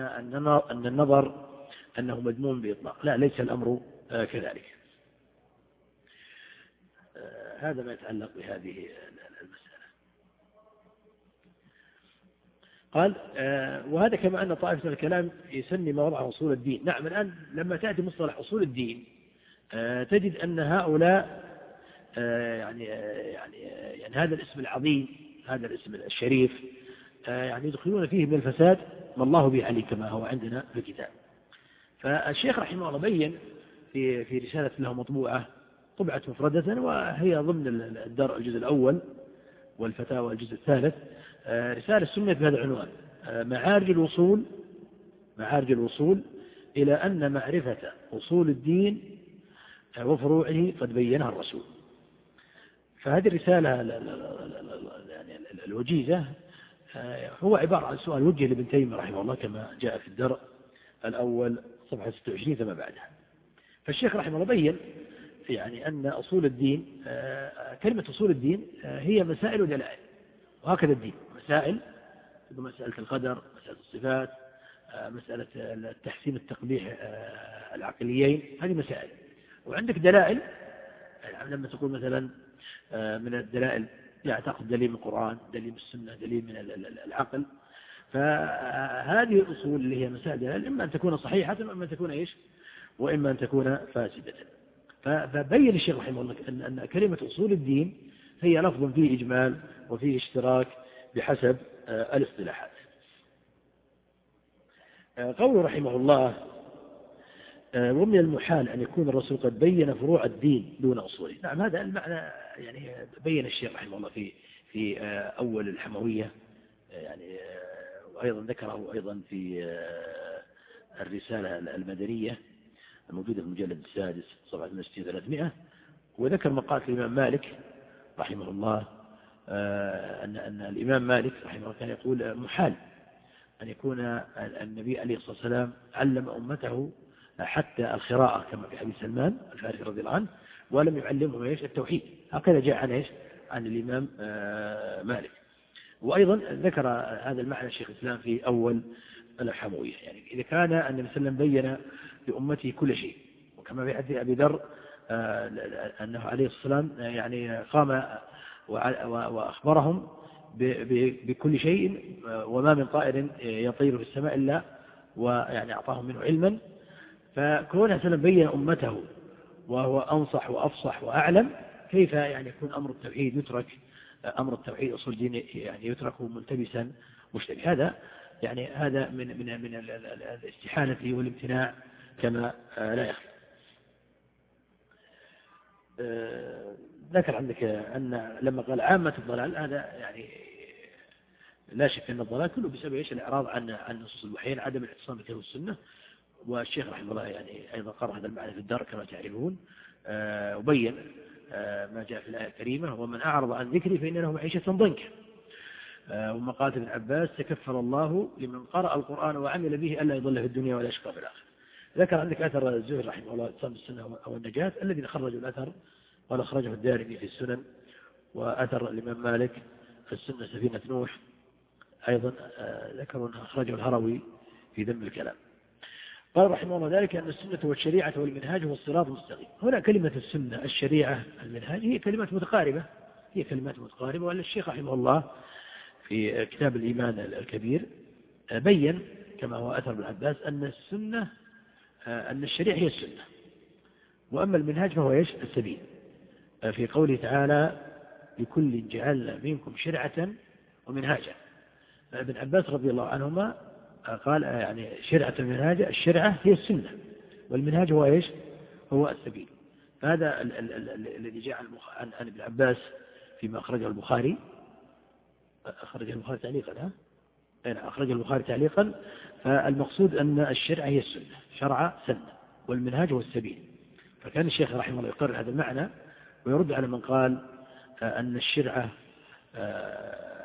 أن النظر أنه مذموم بإطلاق. لا ليس الأمر آه، كذلك. هذا ما يتعلق بهذه المسألة. قال وهذا كما أن طائفة الكلام يسمي ما وضع أصول الدين. نعم الآن لما تأتي مصطلح أصول الدين آه، تجد أن هؤلاء آه، يعني آه، يعني يعني هذا الاسم العظيم هذا الاسم الشريف يعني يدخلون فيه من الفساد ما الله به عليه كما هو عندنا في الكتاب. فالشيخ رحمه الله بين في في رسالة له مطبوعة طبعت مفردة وهي ضمن الدرء الجزء الأول والفتاوى الجزء الثالث. رسالة سميت بهذا العنوان. معارج الوصول معارج الوصول إلى أن معرفة أصول الدين وفروعه قد بينها الرسول. فهذه الرسالة الوجيزة آه، هو عبارة عن سؤال وجه لابن تيمية رحمه الله كما جاء في الدرء الأول. صفحة 26 فما بعدها. فالشيخ رحمه الله بين يعني أن أصول الدين آه، كلمة أصول الدين آه، هي مسائل ودلائل وهكذا الدين. مسائل مسألة القدر مسألة الصفات مسألة التحسين التقبيح العقليين. هذه مسائل. وعندك دلائل يعني لما تقول مثلا آه، من الدلائل يعني تأخذ دليل من القرآن دليل من السنة دليل من العقل فهذه الأصول اللي هي مسائل إما أن تكون صحيحة وإما أن تكون إيش؟ وإما أن تكون فاسدة. فبين الشيخ رحمه الله أن, أن كلمة أصول الدين هي لفظ فيه إجمال وفيه اشتراك بحسب آه، الاصطلاحات. آه، قوله رحمه الله آه، ومن المحال أن يكون الرسول قد بين فروع الدين دون أصوله. نعم هذا المعنى يعني بين الشيخ رحمه الله في في أول الحموية يعني وأيضا ذكره أيضا في الرسالة المدنية الموجودة في المجلد السادس صفحة 60 300 وذكر مقالة الإمام مالك رحمه الله أن أن الإمام مالك رحمه الله كان يقول محال أن يكون النبي عليه الصلاة والسلام علم أمته حتى القراءة كما في حديث سلمان الفارسي رضي الله عنه ولم يعلمهم إيش؟ التوحيد. هكذا جاء عن إيش؟ عن الإمام آه، مالك. وأيضا ذكر هذا المعنى الشيخ الإسلام في أول الحموية يعني إذا كان النبي صلى الله عليه وسلم بين لأمته كل شيء وكما في حديث أبي ذر أنه عليه الصلاة والسلام يعني قام وأخبرهم بكل شيء وما من طائر يطير في السماء إلا ويعني أعطاهم منه علما. فكونه سلم بين أمته وهو أنصح وأفصح وأعلم كيف يعني يكون أمر التوحيد يترك أمر التوحيد أصول الدين يعني يترك ملتبسا مشتبه. هذا يعني هذا من من من الاستحالة والامتناع كما لا يخفى. آه، ذكر عندك أن لما قال عامة الضلال هذا يعني لا شك أن الضلال كله بسبب إيش؟ الإعراض عن عن نصوص الوحيين عدم الاعتصام بالكتاب والسنة. والشيخ رحمه الله يعني أيضا قرأ هذا المعنى في الدار كما تعرفون. آه، وبين ما جاء في الآية الكريمة ومن أعرض عن ذكري فإن له معيشة ضنكا. وما قالت ابن عباس تكفل الله لمن قرأ القرآن وعمل به ألا يضل في الدنيا ولا يشقى في الآخرة. ذكر عندك أثر الزهري رحمه الله اتصام السنة أو النجاة الذين خرجوا الأثر قال أخرجه الدارمي في السنن. وأثر الإمام مالك في السنة سفينة نوح أيضا آه، ذكروا أنه أخرجه الهروي في ذم الكلام. قال رحمه الله ذلك أن السنة والشريعة والمنهاج هو الصراط المستقيم. هنا كلمة السنة الشريعة المنهاج هي كلمات متقاربة. هي كلمات متقاربة وأن الشيخ رحمه الله في كتاب الإيمان الكبير بين كما هو أثر ابن عباس أن السنة أن الشريعة هي السنة. وأما المنهاج فهو إيش؟ السبيل. في قوله تعالى لكل جعلنا منكم شرعة ومنهاجا. ابن عباس رضي الله عنهما قال يعني شرعة المنهاج الشرعة هي السنة والمنهاج هو إيش؟ هو السبيل. فهذا الذي جاء عن ابن عباس فيما أخرجه البخاري. أخرج البخاري تعليقا ها؟ نعم أخرج البخاري تعليقا. فالمقصود أن الشرع هي السنة شرع سنة والمنهاج هو السبيل. فكان الشيخ رحمه الله يقرر هذا المعنى ويرد على من قال أن الشرع آه،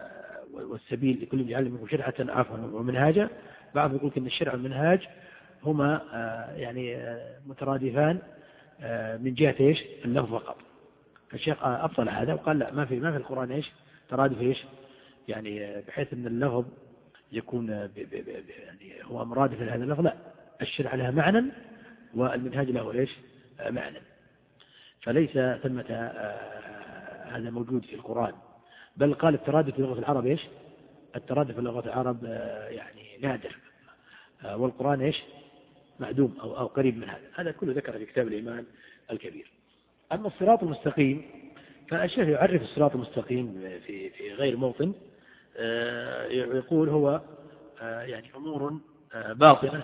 والسبيل لكل يجعل منكم شرعة عفوا ومنهاجا بعض يقول أن الشرع والمنهاج هما آه، يعني آه، مترادفان من جهة إيش؟ اللفظ فقط. فالشيخ أبطل هذا وقال لا ما في ما في القرآن إيش؟ ترادف إيش؟ يعني بحيث أن اللفظ يكون يعني هو مرادف لهذا اللفظ. لا الشرع لها معنى والمنهاج له إيش؟ معنى. فليس ثمة آه، هذا موجود في القرآن. بل قال الترادف في لغة العرب إيش؟ الترادف في لغة العرب آه، يعني نادر. آه، والقرآن إيش؟ معدوم أو, أو قريب من هذا. هذا كله ذكر في كتاب الإيمان الكبير. أما الصراط المستقيم فالشيخ يعرف الصراط المستقيم في في غير موطن. آه، يقول هو يعني أمور باطنة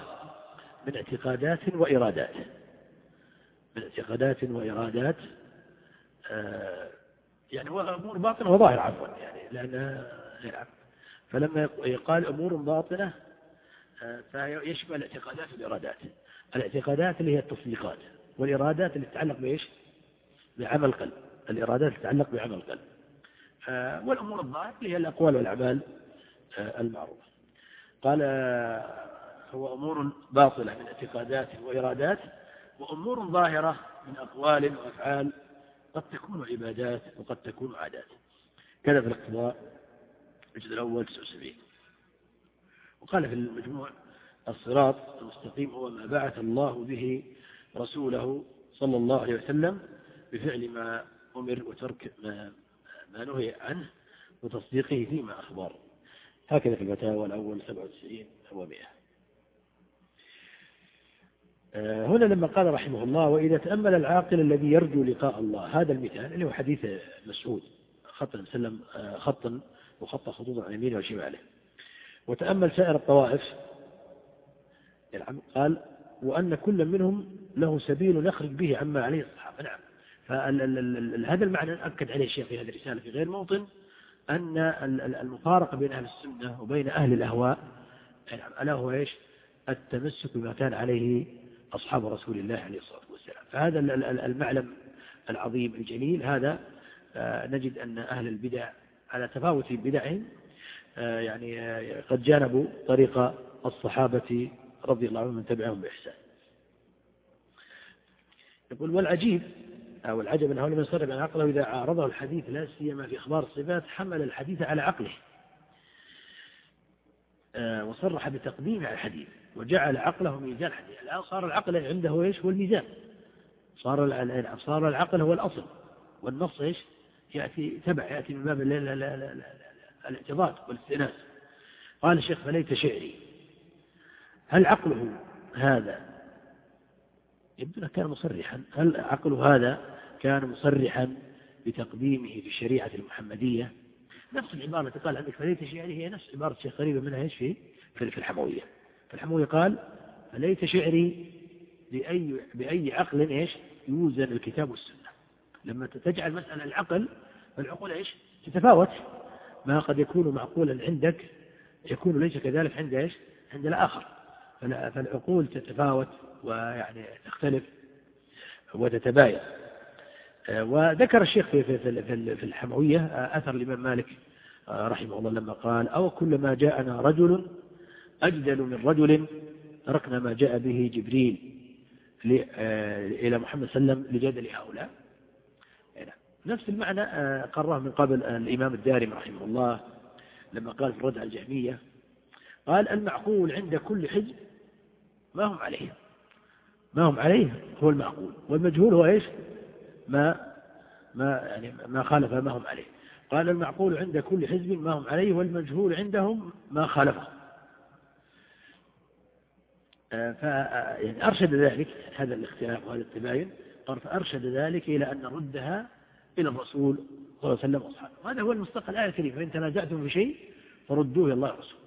من اعتقادات وإرادات. من اعتقادات وإرادات يعني هو أمور باطنة وظاهرة عفوا يعني نعم فلما يقال أمور باطنة فيشمل الاعتقادات والإرادات. الاعتقادات اللي هي التصديقات والإرادات اللي تتعلق بإيش؟ بعمل القلب. الإرادات تتعلق بعمل القلب. آه، والأمور الظاهرة اللي هي الأقوال والأعمال آه، المعروفة. قال آه، هو أمور باطلة من اعتقادات وإرادات وأمور ظاهرة من أقوال وأفعال قد تكون عبادات وقد تكون عادات. كذا في الاقتضاء الجزء الأول 79 وقال في المجموع الصراط المستقيم هو ما بعث الله به رسوله صلى الله عليه وسلم بفعل ما أمر وترك ما ما نهي عنه وتصديقه فيما أخبر. هكذا في الفتاوى الأول 97 و 100 آه، هنا لما قال رحمه الله وإذا تأمل العاقل الذي يرجو لقاء الله هذا المثال اللي هو حديث مسعود خطا سلم آه، خطا وخط خطوطا عن يمينه وشماله. وتأمل سائر الطوائف قال وأن كل منهم له سبيل يخرج به عما عليه الصحابة. نعم. فهذا المعنى أكد عليه الشيخ في هذه الرسالة في غير موطن أن المفارقة بين أهل السنة وبين أهل الأهواء نعم، ألا هو إيش؟ التمسك بما كان عليه أصحاب رسول الله عليه الصلاة والسلام. فهذا المعلم العظيم الجليل. هذا آه، نجد أن أهل البدع على تفاوت بدعهم آه، يعني آه، قد جانبوا طريق الصحابة رضي الله عنهم من تبعهم بإحسان. يقول والعجيب أو العجب أنه لم يصرف عن عقله إذا عارضه الحديث لا سيما في إخبار الصفات حمل الحديث على عقله. وصرح بتقديم الحديث وجعل عقله ميزان الحديث الآن صار العقل عنده إيش؟ هو الميزان. صار صار العقل هو الأصل. والنص إيش؟ يأتي تبع يأتي من باب الاعتضاد والاستئناس. قال الشيخ فليت شعري. هل عقله هذا؟ يبدو كان مصرحا. هل عقله هذا كان مصرحا بتقديمه في الشريعة المحمدية؟ نفس العبارة التي قال عندك فليت شعري هي نفس عبارة الشيخ قريبة منها إيش في؟ في الحموية. في الحموية قال فليت شعري بأي بأي عقل إيش؟ يوزن الكتاب والسنة. لما تجعل مسألة العقل فالعقول إيش؟ تتفاوت. ما قد يكون معقولا عندك يكون ليس كذلك عند إيش؟ عند الآخر. فالعقول تتفاوت ويعني تختلف وتتباين. وذكر الشيخ في في في الحموية أثر الإمام مالك رحمه الله لما قال أو كلما جاءنا رجل أجدل من رجل تركنا ما جاء به جبريل إلى محمد صلى الله عليه وسلم لجدل هؤلاء. نفس المعنى قرره من قبل الإمام الدارمي رحمه الله لما قال في الرد على الجهمية قال المعقول عند كل حزب ما هم عليه. ما هم عليه هو المعقول. والمجهول هو إيش؟ ما ما يعني ما خالف ما هم عليه. قال المعقول عند كل حزب ما هم عليه والمجهول عندهم ما خالفه. آه، ف يعني أرشد ذلك هذا الاختلاف وهذا التباين أرشد ذلك إلى أن نردها إلى الرسول صلى الله عليه وسلم وأصحابه. وهذا هو المستقى الآية الكريمة فإن تنازعتم في شيء فردوه إلى الله والرسول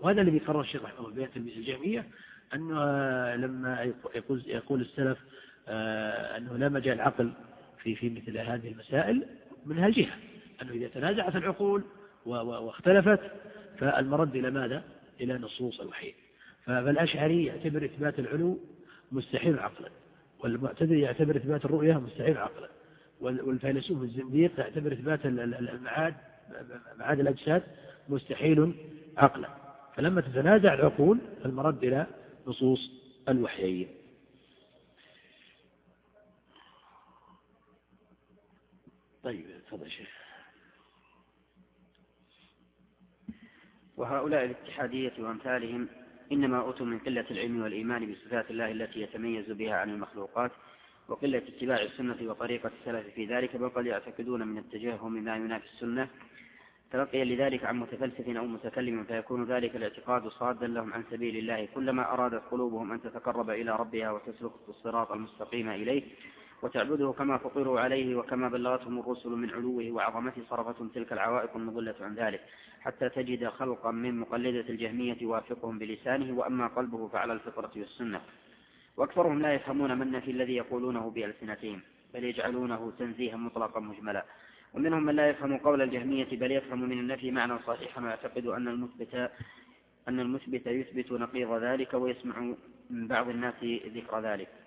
وهذا الذي قرر الشيخ رحمه الله بيان الجامية أنه لما يقول, يقول السلف آه، أنه لا مجال عقل في في مثل هذه المسائل من هالجهة أنه إذا تنازعت العقول واختلفت فالمرد إلى ماذا؟ إلى نصوص الوحي. فالأشعري يعتبر إثبات العلو مستحيل عقلا والمعتدل يعتبر إثبات الرؤية مستحيل عقلا والفيلسوف الزنديق يعتبر إثبات المعاد معاد الأجساد مستحيل عقلا. فلما تتنازع العقول المرد إلى نصوص الوحيين. طيب تفضل شيخ. وهؤلاء الاتحادية وأمثالهم إنما أوتوا من قلة العلم والإيمان بصفات الله التي يتميز بها عن المخلوقات وقلة اتباع السنة وطريقة السلف في ذلك بل قد يعتقدون من التجهم ما ينافي السنة. تلقيا لذلك عن متفلسف أو متكلم فيكون ذلك الاعتقاد صادا لهم عن سبيل الله كلما أرادت قلوبهم أن تتقرب إلى ربها وتسلك الصراط المستقيم إليه. وتعبده كما فطروا عليه وكما بلغتهم الرسل من علوه وعظمته صرفتهم تلك العوائق المضلة عن ذلك حتى تجد خلقا من مقلدة الجهمية يوافقهم بلسانه وأما قلبه فعلى الفطرة والسنة. وأكثرهم لا يفهمون من في الذي يقولونه بألسنتهم بل يجعلونه تنزيها مطلقا مجملا. ومنهم من لا يفهم قول الجهمية بل يفهم من النفي معنى صحيحا ويعتقد أن المثبت أن المثبت يثبت نقيض ذلك ويسمع من بعض الناس ذكر ذلك.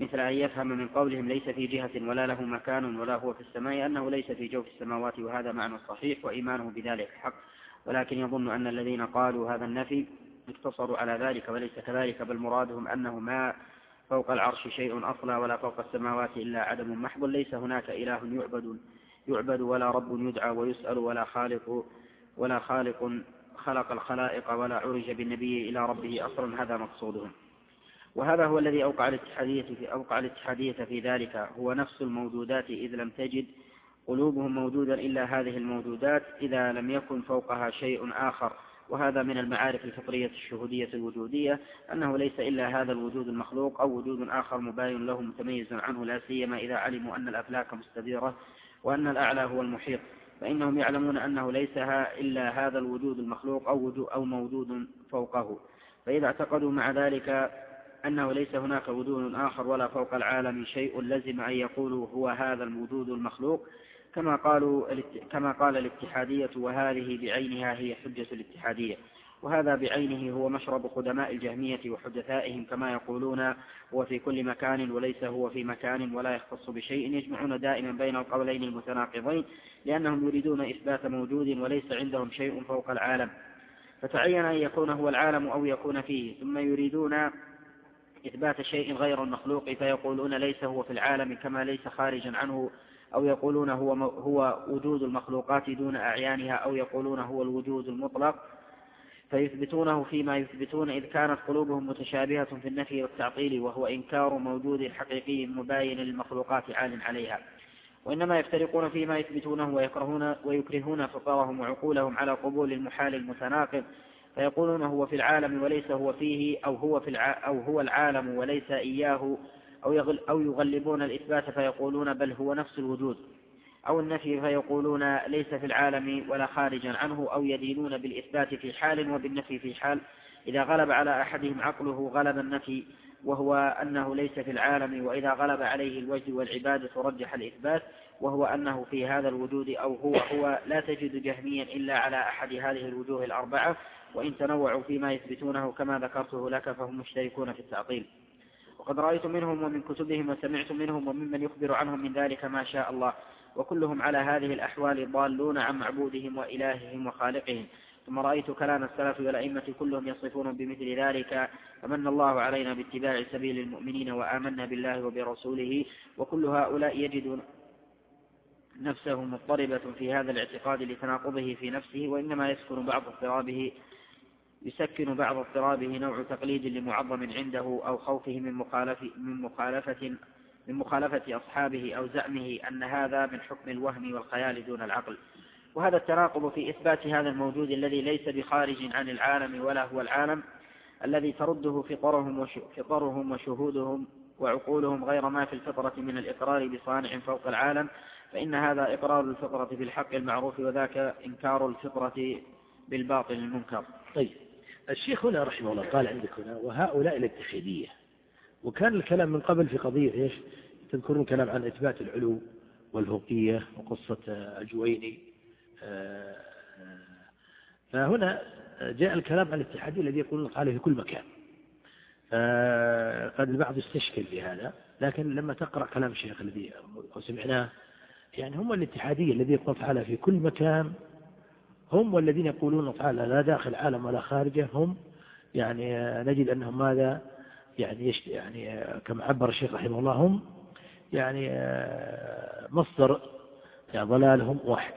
مثل أن يفهم من قولهم ليس في جهة ولا له مكان ولا هو في السماء أنه ليس في جوف السماوات وهذا معنى صحيح وإيمانه بذلك حق. ولكن يظن أن الذين قالوا هذا النفي اقتصروا على ذلك وليس كذلك بل مرادهم أنه ما فوق العرش شيء أصلا ولا فوق السماوات إلا عدم محض. ليس هناك إله يعبد يعبد ولا رب يدعى ويسأل ولا خالق ولا خالق خلق الخلائق ولا عرج بالنبي إلى ربه أصلا. هذا مقصودهم. وهذا هو الذي أوقع الاتحادية في أوقع الاتحادية في ذلك. هو نفس الموجودات إذ لم تجد قلوبهم موجودا إلا هذه الموجودات إذا لم يكن فوقها شيء آخر. وهذا من المعارف الفطرية الشهودية الوجودية أنه ليس إلا هذا الوجود المخلوق أو وجود آخر مباين له متميز عنه لا سيما إذا علموا أن الأفلاك مستديرة وأن الأعلى هو المحيط. فإنهم يعلمون أنه ليس إلا هذا الوجود المخلوق أو, أو موجود فوقه. فإذا اعتقدوا مع ذلك أنه ليس هناك وجود آخر ولا فوق العالم شيء لزم أن يقولوا هو هذا الوجود المخلوق كما قالوا كما قال الاتحادية وهذه بعينها هي حجة الاتحادية. وهذا بعينه هو مشرب قدماء الجهمية وحدثائهم كما يقولون هو في كل مكان وليس هو في مكان ولا يختص بشيء يجمعون دائما بين القولين المتناقضين لأنهم يريدون إثبات موجود وليس عندهم شيء فوق العالم. فتعين أن يكون هو العالم أو يكون فيه ثم يريدون إثبات شيء غير المخلوق فيقولون ليس هو في العالم كما ليس خارجا عنه أو يقولون هو, هو وجود المخلوقات دون أعيانها أو يقولون هو الوجود المطلق فيثبتونه فيما يثبتون إذ كانت قلوبهم متشابهة في النفي والتعطيل وهو إنكار موجود حقيقي مباين للمخلوقات عال عليها. وإنما يفترقون فيما يثبتونه ويكرهون, ويكرهون فطرهم وعقولهم على قبول المحال المتناقض فيقولون هو في العالم وليس هو فيه أو هو, في الع... أو هو العالم وليس إياه أو, يغل... أو يغلبون الإثبات فيقولون بل هو نفس الوجود. أو النفي فيقولون ليس في العالم ولا خارجا عنه أو يدينون بالإثبات في حال وبالنفي في حال. إذا غلب على أحدهم عقله غلب النفي وهو أنه ليس في العالم وإذا غلب عليه الوجد والعبادة رجح الإثبات. وهو أنه في هذا الوجود أو هو هو لا تجد جهميا إلا على أحد هذه الوجوه الأربعة وإن تنوعوا فيما يثبتونه كما ذكرته لك فهم مشتركون في التعطيل. وقد رأيت منهم ومن كتبهم وسمعت منهم وممن يخبر عنهم من ذلك ما شاء الله. وكلهم على هذه الأحوال ضالون عن معبودهم وإلههم وخالقهم. ثم رأيت كلام السلف والأئمة كلهم يصفون بمثل ذلك. فمن الله علينا باتباع سبيل المؤمنين وآمنا بالله وبرسوله. وكل هؤلاء يجد نفسه مضطربة في هذا الاعتقاد لتناقضه في نفسه وإنما يسكن بعض اضطرابه يسكن بعض اضطرابه نوع تقليد لمعظم عنده أو خوفه من مخالفة, من مخالفة من مخالفة أصحابه أو زعمه أن هذا من حكم الوهم والخيال دون العقل. وهذا التناقض في إثبات هذا الموجود الذي ليس بخارج عن العالم ولا هو العالم الذي ترده فطرهم, فطرهم وشهودهم وعقولهم غير ما في الفطرة من الإقرار بصانع فوق العالم فإن هذا إقرار الفطرة بالحق المعروف وذاك إنكار الفطرة بالباطل المنكر. طيب الشيخ هنا رحمه الله قال عندك هنا وهؤلاء الاتحادية وكان الكلام من قبل في قضية إيش؟ تذكرون كلام عن إثبات العلو والفوقية وقصة الجويني آه، فهنا جاء الكلام عن الاتحادية الذي يقولون تعالى في كل مكان. قد البعض يستشكل بهذا لكن لما تقرأ كلام الشيخ الذي سمعناه يعني هم الاتحادية الذي يقول تعالى في كل مكان هم والذين يقولون تعالى لا داخل عالم ولا خارجه هم يعني نجد أنهم ماذا؟ يعني يعني كما عبر الشيخ رحمه الله هم يعني مصدر يعني ضلالهم واحد.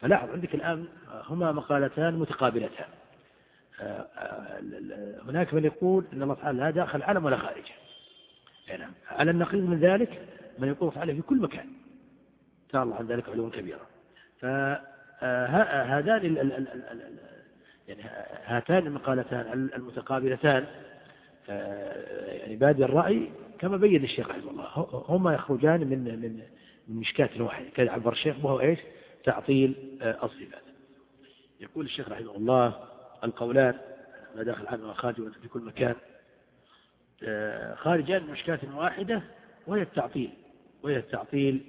فلاحظ عندك الآن هما مقالتان متقابلتان. هناك من يقول أن الله تعالى لا داخل العالم ولا خارجه. يعني على النقيض من ذلك من يقول تعالى في كل مكان. الله عن ذلك علوا كبيرا. فهذان يعني هاتان المقالتان المتقابلتان. يعني بادي الرأي كما بين الشيخ رحمه الله. هما يخرجان من من من مشكاة واحدة كذا عبر الشيخ وهو إيش؟ تعطيل الصفات. يقول الشيخ رحمه الله القولان ما داخل عنه وخارج في كل مكان. خارجان من مشكاة واحدة وهي التعطيل. وهي التعطيل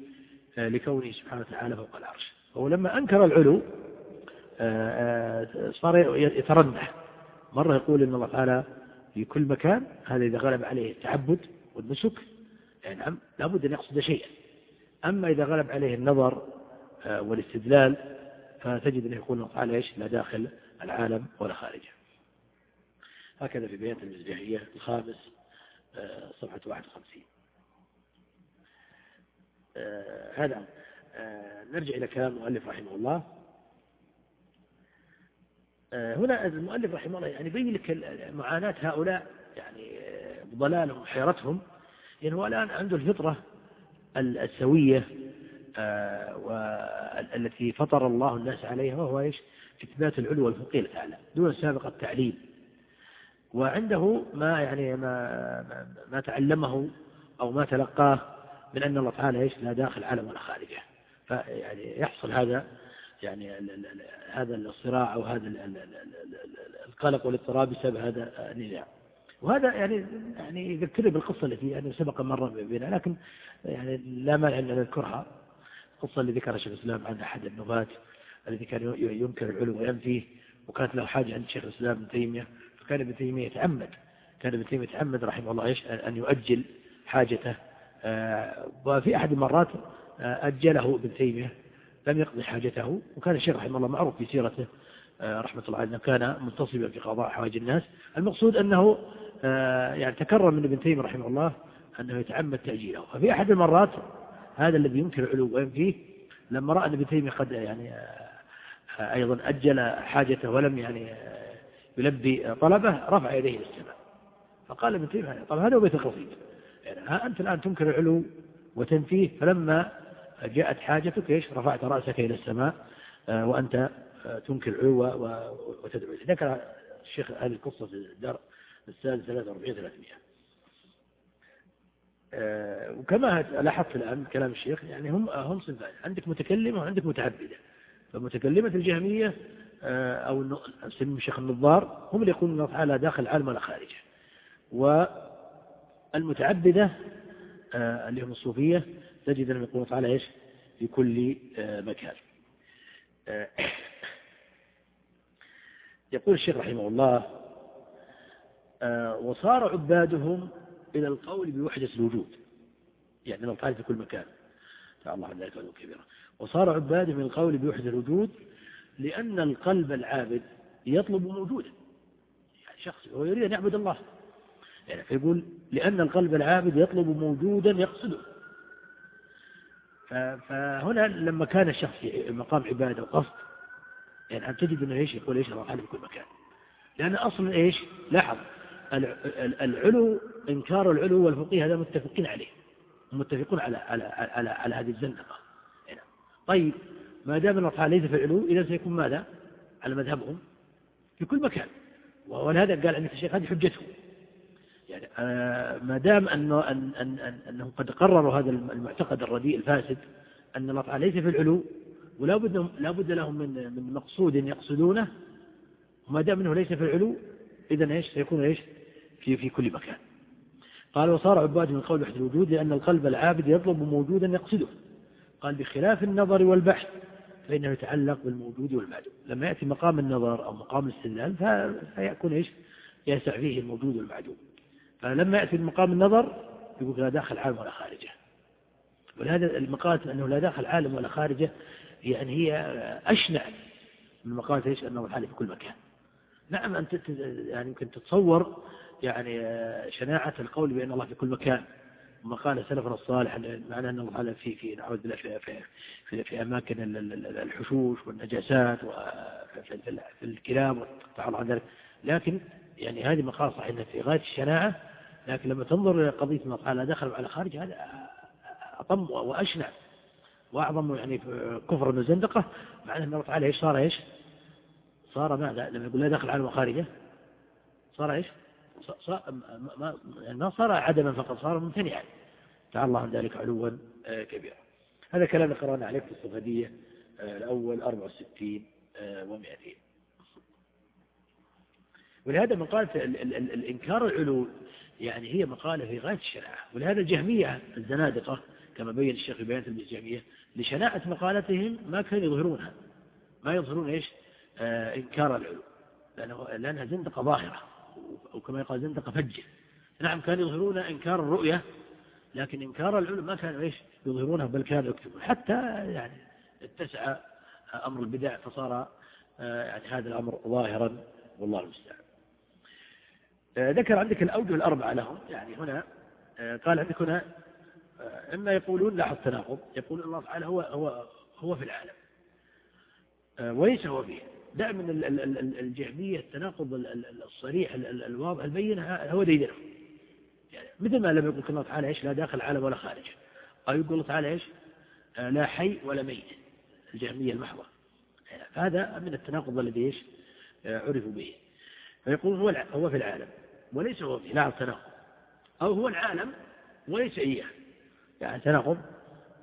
لكونه سبحانه وتعالى فوق العرش. هو لما أنكر العلو صار يترنح مرة يقول إن الله تعالى في كل مكان هذا إذا غلب عليه التعبد والنسك يعني نعم لابد أن يقصد شيئا. أما إذا غلب عليه النظر آه، والاستدلال فتجد أنه يقول تعالى إيش؟ لا داخل العالم ولا خارجه. هكذا في بيان المزدهية الخامس آه، صفحة 51 آه، هذا. نرجع إلى كلام المؤلف رحمه الله. آه، هنا المؤلف رحمه الله يعني يبين لك معاناة هؤلاء يعني آه، ضلالهم وحيرتهم. يعني هو الآن عنده الفطرة السوية آه، والتي فطر الله الناس عليها وهو إيش؟ إثبات العلو والفقيه تعالى دون سابق التعليم وعنده ما يعني ما ما تعلمه أو ما تلقاه من أن الله تعالى إيش لا داخل عالم ولا خارجه. فيعني يحصل هذا يعني هذا الصراع أو هذا القلق والاضطراب بسبب هذا النزاع وهذا يعني يعني يذكرني بالقصة التي يعني سبق مرة بنا لكن يعني لا مانع أن نذكرها. القصة اللي ذكرها شيخ الإسلام عن أحد النبات الذي كان ينكر العلو وينفيه وكانت له حاجة عند شيخ الإسلام ابن تيمية. فكان ابن تيمية يتعمد كان ابن تيمية يتعمد رحمه الله إيش أن يؤجل حاجته وفي أحد المرات آه، أجله ابن تيمية لم يقضي حاجته وكان الشيخ رحمه الله معروف في سيرته آه، رحمة الله عليه كان منتصبا في قضاء حوائج الناس. المقصود أنه آه، يعني تكرر من ابن تيمية رحمه الله أنه يتعمد تأجيله. ففي أحد المرات هذا الذي ينكر العلو وينفيه لما رأى ابن تيمية قد يعني آه، أيضا أجل حاجته ولم يعني يلبي طلبه رفع يديه للسماء. فقال ابن تيمية طب هذا هو بيت القصيد ها أنت الآن تنكر العلو وتنفيه فلما جاءت حاجتك إيش؟ رفعت رأسك إلى السماء آه، وأنت آه، تنكر العلو وتدعو. ذكر الشيخ هذه القصة في الدار السادس 43 300 وكما لاحظت الآن كلام الشيخ يعني هم هم صنفان. عندك متكلمة وعندك متعبدة. فمتكلمة الجهمية آه، أو نسميهم شيخ النظار هم اللي يقولون الله تعالى داخل العالم ولا خارجه والمتعبدة آه، اللي هم الصوفية تجد أنهم يقولون تعالى إيش؟ في كل آه، مكان. يقول الشيخ رحمه الله وصار عبادهم إلى القول بوحدة الوجود. يعني الله تعالى في كل مكان. تعالى الله عن ذلك كبيرة وصار عبادهم من القول بوحدة الوجود لأن القلب العابد يطلب موجودا يعني شخص هو يريد أن يعبد الله. يعني فيقول لأن القلب العابد يطلب موجودا يقصده. فهنا لما كان الشخص في مقام عبادة وقصد يعني أن تجد أنه إيش يقول إيش الله في كل مكان. لأن أصلا إيش؟ لاحظ العلو إنكار العلو والفقيه هذا متفقين عليه متفقون على على على, على هذه الزندقة. يعني طيب ما دام تعالى ليس في العلو إذا سيكون ماذا؟ على مذهبهم في كل مكان. ولهذا قال عندك الشيخ هذه حجته. يعني آه، ما دام أنه أن أن أن أنهم قد قرروا هذا المعتقد الرديء الفاسد أن تعالى ليس في العلو ولا بد لا بد لهم من من مقصود يقصدونه وما دام أنه ليس في العلو اذا إيش؟ سيكون إيش؟ في في كل مكان. قال وصار عباد من قول وحده الوجود لأن القلب العابد يطلب موجودا يقصده. قال بخلاف النظر والبحث فإنه يتعلق بالموجود والمعدوم. لما يأتي مقام النظر أو مقام الاستدلال فيكون إيش؟ يسع فيه الموجود والمعدوم. فلما يأتي مقام النظر يقول لا داخل عالم ولا خارجه. ولهذا المقالة أنه لا داخل عالم ولا خارجه يعني هي أشنع من مقالة إيش؟ أنه الحالي في كل مكان. نعم أنت يعني يمكن تتصور يعني شناعة القول بأن الله في كل مكان. وما قال سلفنا الصالح معناه أن الله في في نعوذ بالله في, في, في, في أماكن الحشوش والنجاسات وفي في الكلام والتعرض عن ذلك. لكن يعني هذه مقال صحيح في غاية الشناعة لكن لما تنظر إلى قضية تعالى دخل على خارج هذا أطم وأشنع وأعظم يعني كفر وزندقة مع أن تعالى إيش صار إيش؟ صار ماذا؟ لما يقول لا دخل على وخارجه صار إيش؟ صار ما, يعني ما صار عدما فقط صار ممتنعا. تعالى الله عن ذلك علوا آه، كبيرا. هذا كلام قرأنا عليه في الصفدية آه، الأول 64 و200 ولهذا مقالة الإنكار العلو يعني هي مقالة في غاية الشناعة ولهذا الجهمية الزنادقة كما بين الشيخ في بيان الجهمية لشناعة مقالتهم ما كانوا يظهرونها. ما يظهرون إيش؟ آه إنكار العلو. لأنه لأنها زندقة ظاهرة. أو كما يقال زندقة فجة. نعم كانوا يظهرون إنكار الرؤية لكن إنكار العلم ما كانوا إيش؟ يظهرونه بل كانوا يكتبون. حتى يعني اتسع أمر البدع فصار آه، يعني هذا الأمر ظاهرا والله المستعان. ذكر عندك الأوجه الأربعة لهم. يعني هنا آه، قال عندك هنا إما يقولون لاحظ تناقض. يقول الله تعالى هو هو هو في العالم. وليس هو فيه. دائما الجهمية التناقض الصريح الواضح البين هو ديدنه يعني مثل ما لم يقول الله تعالى إيش؟ لا داخل العالم ولا خارج. أو يقول الله تعالى إيش؟ آه، لا حي ولا ميت. الجهمية المحضة. هذا من التناقض الذي إيش؟ آه، عرفوا به. فيقول هو هو في العالم. وليس هو فيه لا التناقض أو هو العالم وليس إياه. يعني تناقض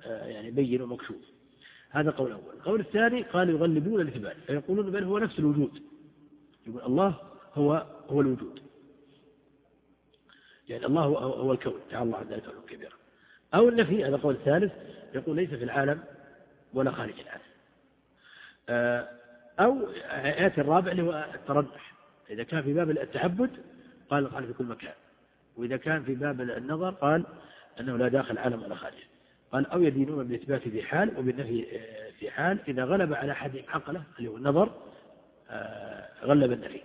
آه، يعني بين ومكشوف. هذا القول الأول. القول الثاني قال يغلبون الإثبات فيقولون بل هو نفس الوجود. يقول الله هو هو الوجود. يعني الله هو, الكون. تعالى الله عن ذلك كبيرا. أو النفي هذا القول الثالث يقول ليس في العالم ولا خارج العالم. آه، أو آيات الرابع اللي هو الترجح. إذا كان في باب التعبد قال قال في كل مكان. وإذا كان في باب النظر قال أنه لا داخل العالم ولا خارجه قال أو يدينون بالإثبات في حال وبالنفي آه، في حال إذا غلب على أحدهم عقله اللي هو النظر آه، غلب النفي.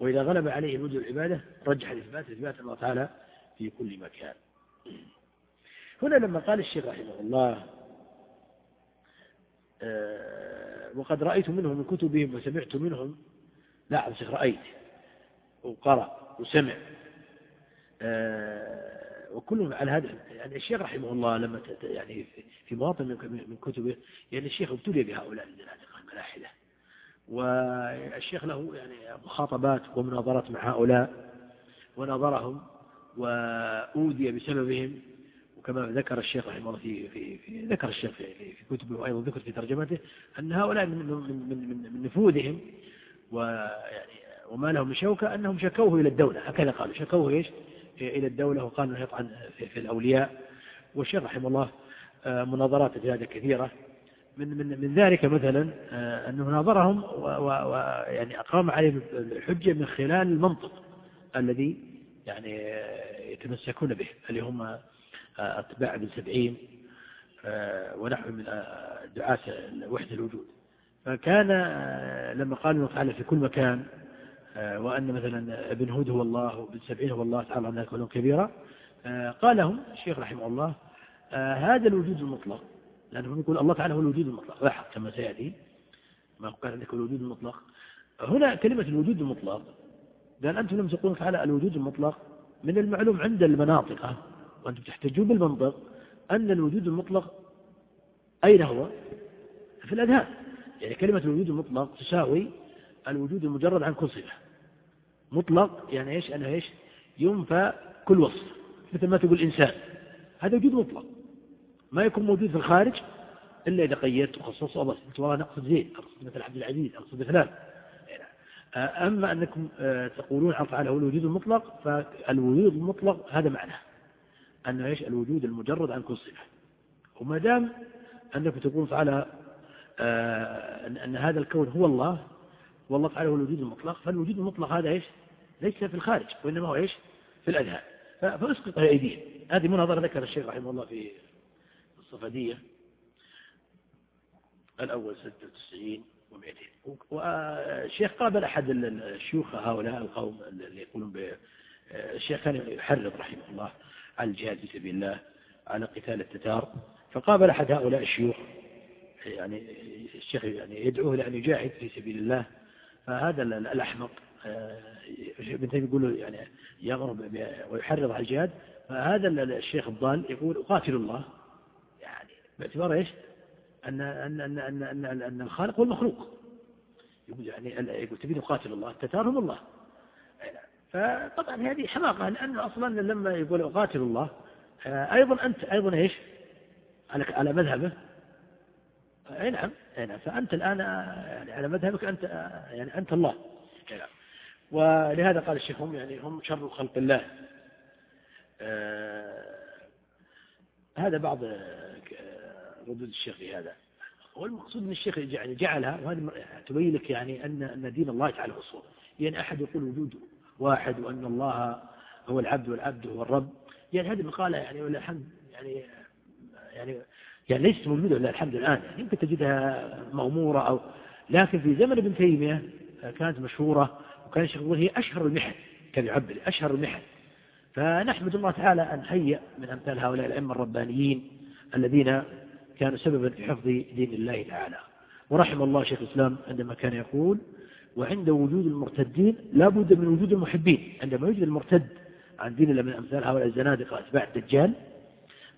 وإذا غلب عليه وجود العبادة رجح الإثبات إثبات الله تعالى في كل مكان. هنا لما قال الشيخ رحمه الله آه، وقد رأيت منهم من كتبهم وسمعت منهم لاحظ شيخ رأيت وقرأ. وسمع. آه، وكلهم على هذا يعني الشيخ رحمه الله لما يعني في مواطن من كتبه يعني الشيخ ابتلي بهؤلاء الملاحدة. والشيخ له يعني مخاطبات ومناظرات مع هؤلاء وناظرهم وأوذي بسببهم. وكما ذكر الشيخ رحمه الله في, في, في ذكر الشيخ في, في كتبه وأيضا ذكر في ترجمته أن هؤلاء من, من, من, من نفوذهم ويعني وما لهم شوكة أنهم شكوه إلى الدولة. هكذا قالوا. شكوه إيش؟ إلى الدولة وقالوا يطعن في, الأولياء. والشيخ رحمه الله آه، مناظرات في هذا كثيرة. من, من, من ذلك مثلا آه، أنه ناظرهم ويعني أقام عليهم الحجة من خلال المنطق الذي يعني آه، يتمسكون به. اللي هم أتباع ابن سبعين ونحو من دعاة وحدة الوجود. فكان لما قال الله تعالى في كل مكان وأن مثلا ابن هود هو الله وابن سبعين هو الله تعالى عنها كلهم كبيرة. آه، قال لهم الشيخ رحمه الله آه، هذا الوجود المطلق لأنه يقول الله تعالى هو الوجود المطلق لاحظ كما سيأتي. ما قال عندك الوجود المطلق. هنا كلمة الوجود المطلق قال أنتم لم تقولوا تعالى الوجود المطلق من المعلوم عند المناطق. وأنتم تحتجون بالمنطق أن الوجود المطلق أين هو؟ في الأذهان. يعني كلمة الوجود المطلق تساوي الوجود المجرد عن كل صفة. مطلق يعني إيش؟ أنا إيش؟ ينفى كل وصف مثل ما تقول إنسان. هذا وجود مطلق. ما يكون موجود في الخارج إلا إذا قيدت وخصصه بس أنت والله نقصد زيد أقصد مثل عبد العزيز أقصد فلان. أما أنكم آه، تقولون عن هو الوجود المطلق فالوجود المطلق هذا معناه أنه إيش؟ الوجود المجرد عن كل صفة. وما دام أنكم تقولون تعالى آه، أن هذا الكون هو الله والله تعالى هو الوجود المطلق فالوجود المطلق هذا إيش؟ ليس في الخارج وإنما هو إيش؟ في الأذهان. فأسقط أيديهم. هذه مناظرة ذكر الشيخ رحمه الله في الصفدية. الأول 96 و200 والشيخ قابل أحد الشيوخ هؤلاء القوم اللي يقولون الشيخ كان يحرض رحمه الله على الجهاد في سبيل الله على قتال التتار. فقابل أحد هؤلاء الشيوخ يعني الشيخ يعني يدعوه إلى أن يجاهد في سبيل الله. فهذا الأحمق آه، ابن تيمية يقول يعني يأمر ويحرض على الجهاد. فهذا الشيخ الضال يقول أقاتل الله. يعني باعتبار إيش؟ أن, أن, أن, أن, أن, أن الخالق هو المخلوق. يقول يعني يقول تبين أقاتل الله التتار هم الله. فطبعا هذه حماقة لأنه أصلا لما يقول أقاتل الله آه، أيضا أنت أيضا إيش؟ على على مذهبه. أي نعم أي نعم. فأنت الآن يعني على مذهبك أنت يعني أنت الله. نعم. ولهذا قال الشيخ هم يعني هم شر خلق الله. آه هذا بعض ردود الشيخ في هذا. والمقصود من الشيخ يعني جعلها وهذه تبين لك يعني أن أن دين الله تعالى الصور يعني أحد يقول وجود واحد وأن الله هو العبد والعبد هو الرب. يعني هذه مقالة يعني ولا الحمد يعني يعني يعني ليست موجودة إلا الحمد الآن يعني يمكن تجدها مغمورة أو لكن في زمن ابن تيمية كانت مشهورة وكان الشيخ يقول هي أشهر المحن كان يعبر أشهر المحن. فنحمد الله تعالى أن هيأ من أمثال هؤلاء الأئمة الربانيين الذين كانوا سببا في حفظ دين الله تعالى. ورحم الله شيخ الإسلام عندما كان يقول وعند وجود المرتدين لا بد من وجود المحبين عندما يوجد المرتد عن دين الله من أمثال هؤلاء الزنادقة أتباع الدجال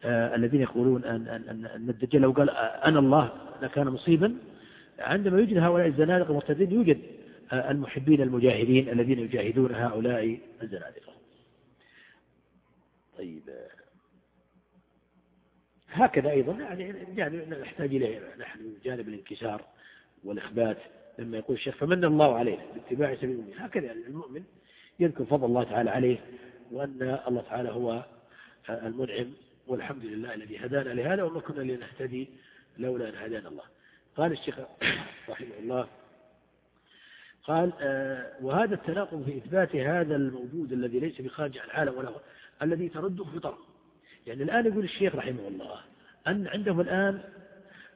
الذين يقولون أن, أن, أن, الدجال لو قال أنا الله لكان مصيبا. عندما يوجد هؤلاء الزنادقة المرتدين يوجد آه، المحبين المجاهدين الذين يجاهدون هؤلاء الزنادقة. طيب هكذا أيضا. يعني, يعني نحتاج إليه نحن جانب الانكسار والإخبات لما يقول الشيخ فمن الله عليه باتباع سبيل المؤمن هكذا المؤمن يذكر فضل الله تعالى عليه وأن الله تعالى هو المنعم والحمد لله الذي هدانا لهذا وما كنا لنهتدي لولا أن هدانا الله. قال الشيخ رحمه الله قال آه وهذا التناقض في إثبات هذا الموجود الذي ليس بخارج عن العالم ولا الذي ترده فطرة يعني الآن يقول الشيخ رحمه الله أن عندهم الآن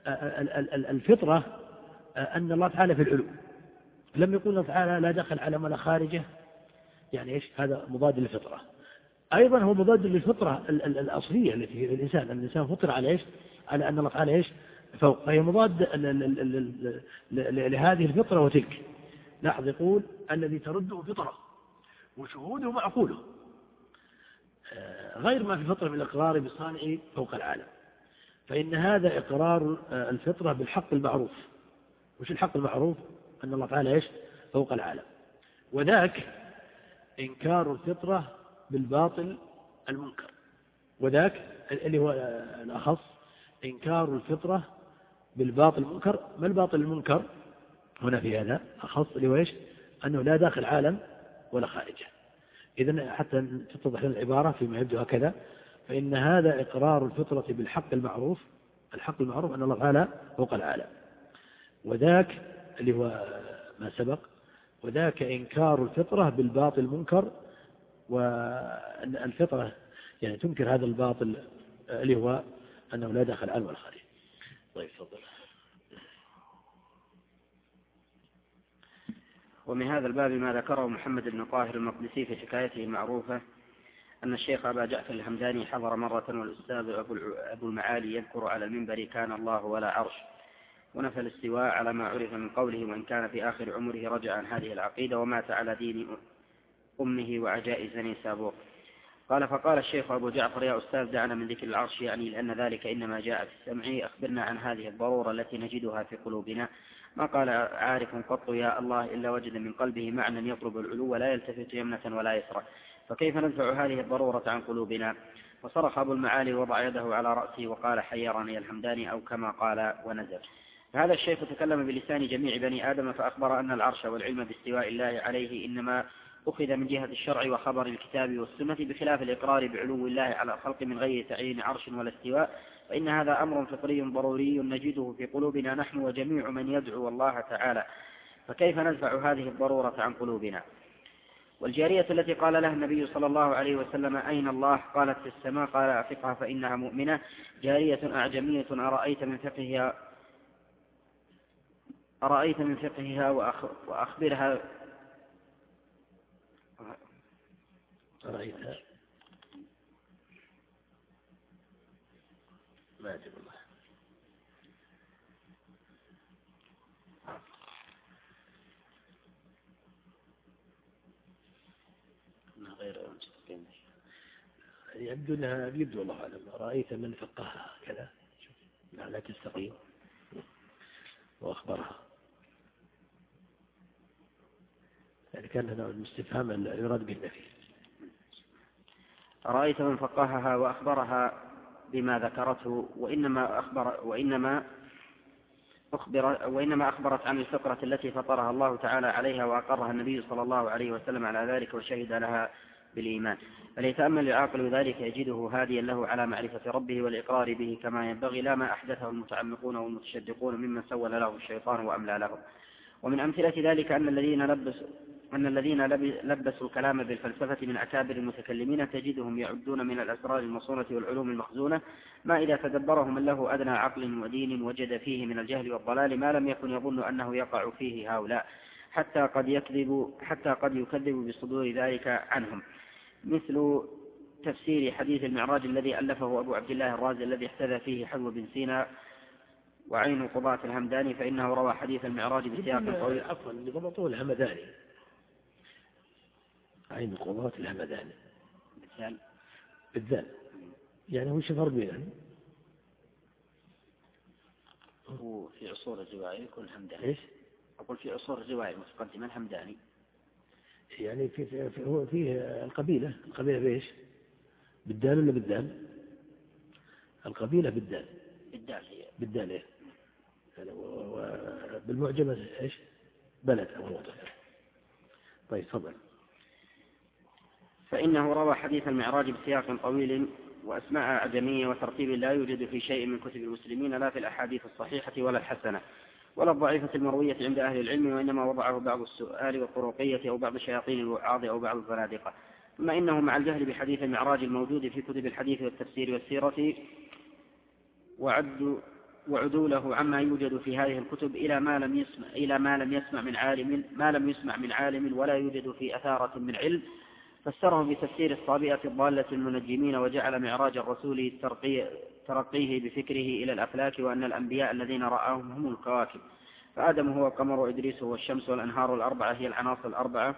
آه، الفطرة آه، أن الله تعالى في العلو. لم يقول الله تعالى لا دخل علم ولا خارجه. يعني إيش؟ هذا مضاد للفطرة. أيضا هو مضاد للفطرة الأصلية التي في الإنسان. الإنسان فطر على إيش؟ على أن الله تعالى إيش؟ فوق. فهي مضاد لهذه الفطرة وتلك. لاحظ يقول الذي ترده فطرة وشهوده معقوله آه، غير ما في فطرة من الإقرار بصانع فوق العالم. فإن هذا إقرار آه، الفطرة بالحق المعروف. وش الحق المعروف؟ أن الله تعالى إيش؟ فوق العالم. وذاك إنكار الفطرة بالباطل المنكر. وذاك اللي هو آه، الأخص إنكار الفطرة بالباطل المنكر. ما الباطل المنكر؟ هنا في هذا أخص اللي هو إيش؟ أنه لا داخل عالم ولا خارجه. إذا حتى تتضح لنا العبارة فيما يبدو هكذا. فإن هذا إقرار الفطرة بالحق المعروف. الحق المعروف أن الله تعالى فوق العالم. وذاك اللي هو ما سبق. وذاك إنكار الفطرة بالباطل المنكر. وأن الفطرة يعني تنكر هذا الباطل اللي هو أنه لا داخل العالم ولا خارج طيب تفضل. ومن هذا الباب ما ذكره محمد بن طاهر المقدسي في حكايته المعروفة أن الشيخ أبا جعفر الحمداني حضر مرة والأستاذ أبو المعالي يذكر على المنبر كان الله ولا عرش ونفى الاستواء على ما عرف من قوله وإن كان في آخر عمره رجع عن هذه العقيدة ومات على دين أمه وعجائز نيسابور قال فقال الشيخ أبو جعفر يا أستاذ دعنا من ذكر العرش يعني لأن ذلك إنما جاء في السمع أخبرنا عن هذه الضرورة التي نجدها في قلوبنا. ما قال عارف قط يا الله إلا وجد من قلبه معنى يطلب العلو ولا يلتفت يمنة ولا يسرى. فكيف ندفع هذه الضرورة عن قلوبنا؟ وصرخ أبو المعالي وضع يده على رأسه وقال حيرني الحمداني أو كما قال ونزل. هذا الشيخ تكلم بلسان جميع بني آدم فأخبر أن العرش والعلم باستواء الله عليه إنما أخذ من جهة الشرع وخبر الكتاب والسنة بخلاف الإقرار بعلو الله على الخلق من غير تعيين عرش ولا استواء فإن هذا أمر فطري ضروري نجده في قلوبنا نحن وجميع من يدعو الله تعالى. فكيف ندفع هذه الضرورة عن قلوبنا؟ والجارية التي قال لها النبي صلى الله عليه وسلم أين الله؟ قالت في السماء قال أعتقها فإنها مؤمنة. جارية أعجمية أرأيت من فقهها؟ أرأيت من فقهها وأخبرها أرأيتها ما أجب الله غير يبدو إنها يبدو الله أعلم. رأيت من فقهها كذا لا تستقيم. وأخبرها. يعني كان هنا الاستفهام يراد به النفي رأيت من فقهها وأخبرها بما ذكرته وإنما أخبر وإنما أخبر وإنما أخبرت عن الفطرة التي فطرها الله تعالى عليها وأقرها النبي صلى الله عليه وسلم على ذلك وشهد لها بالإيمان. فليتأمل العاقل ذلك يجده هاديا له على معرفة ربه والإقرار به كما ينبغي لا ما أحدثه المتعمقون والمتشدقون ممن سول له الشيطان وأملى له ومن أمثلة ذلك أن الذين لبسوا أن الذين لبسوا الكلام بالفلسفة من أكابر المتكلمين تجدهم يعدون من الأسرار المصونة والعلوم المخزونة ما إذا تدبره من له أدنى عقل ودين وجد فيه من الجهل والضلال ما لم يكن يظن أنه يقع فيه هؤلاء حتى قد يكذب حتى قد يكذب بصدور ذلك عنهم. مثل تفسير حديث المعراج الذي ألفه أبو عبد الله الرازي الذي احتذى فيه حلو بن سينا وعين قضاة الهمداني فإنه روى حديث المعراج بسياق طويل. عفوا ضبطوه الهمداني. عين القضاة الهمدان بالذال. بالذال. يعني هو شفر بينهم هو في عصور الرواية يكون همداني إيش؟ أقول في عصور الرواية متقدما همداني يعني في, في, هو فيه القبيلة. القبيلة بإيش؟ بالدال ولا بالدال؟ القبيلة بالدال. بالدال هي. بالدال إيه؟ يعني وبالمعجمة إيش؟ بلد أو موضع طيب تفضل. فإنه روى حديث المعراج بسياق طويل وأسماء أعجمية وترتيب لا يوجد في شيء من كتب المسلمين لا في الأحاديث الصحيحة ولا الحسنة ولا الضعيفة المروية عند أهل العلم وإنما وضعه بعض السؤال والطرقية أو بعض شياطين الوعاظ أو بعض الزنادقة. ثم إنه مع الجهل بحديث المعراج الموجود في كتب الحديث والتفسير والسيرة وعد وعدوله عما يوجد في هذه الكتب إلى ما لم يسمع إلى ما لم يسمع من عالم ما لم يسمع من عالم ولا يوجد في أثارة من علم فسره بتفسير الصابئة الضالة المنجمين وجعل معراج الرسول ترقيه بفكره إلى الأفلاك وأن الأنبياء الذين رآهم هم الكواكب. فآدم هو القمر وإدريس هو الشمس والأنهار الأربعة هي العناصر الأربعة.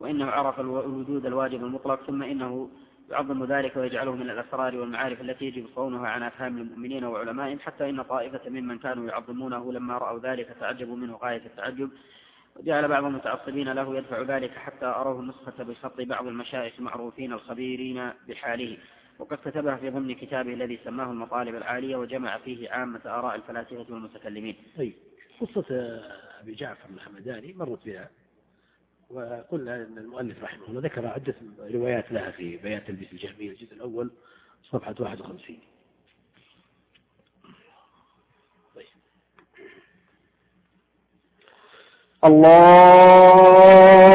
وإنه عرف الوجود الواجب المطلق ثم إنه يعظم ذلك ويجعله من الأسرار والمعارف التي يجب صونها عن أفهام المؤمنين وعلمائهم حتى إن طائفة ممن كانوا يعظمونه لما رأوا ذلك تعجبوا منه غاية التعجب. وجعل بعض المتعصبين له يدفع ذلك حتى أروه النسخة بخط بعض المشايخ المعروفين الخبيرين بحاله وقد كتبها في ضمن كتابه الذي سماه المطالب العالية وجمع فيه عامة آراء الفلاسفة والمتكلمين. طيب قصة أبي جعفر الحمداني مرت بها وقلنا أن المؤلف رحمه الله ذكر عدة روايات لها في بيان تلبيس الجهمية الجزء الأول صفحة 51 طيب. الله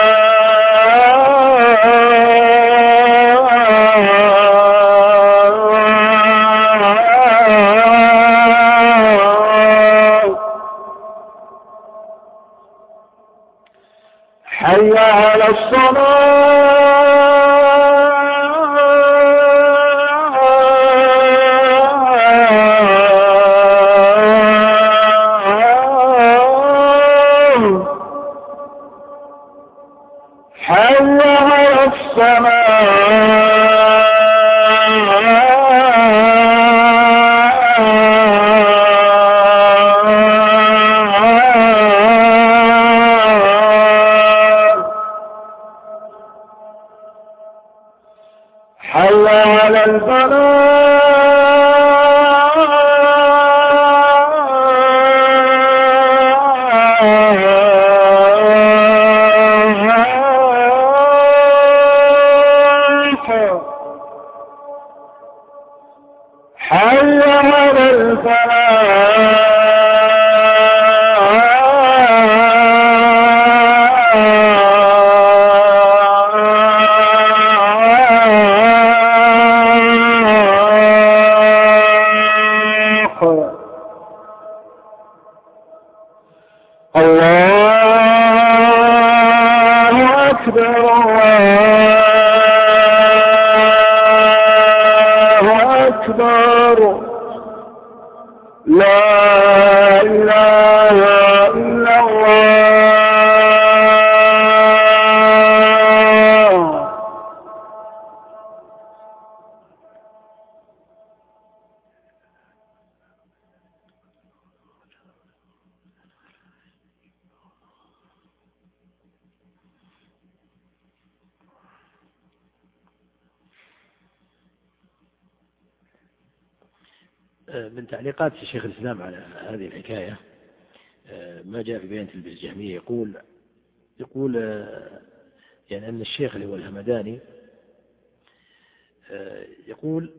من تعليقات شيخ الإسلام على هذه الحكاية آه، ما جاء في بيان تلبيس الجهمية يقول يقول آه، يعني أن الشيخ اللي هو الهمداني آه، يقول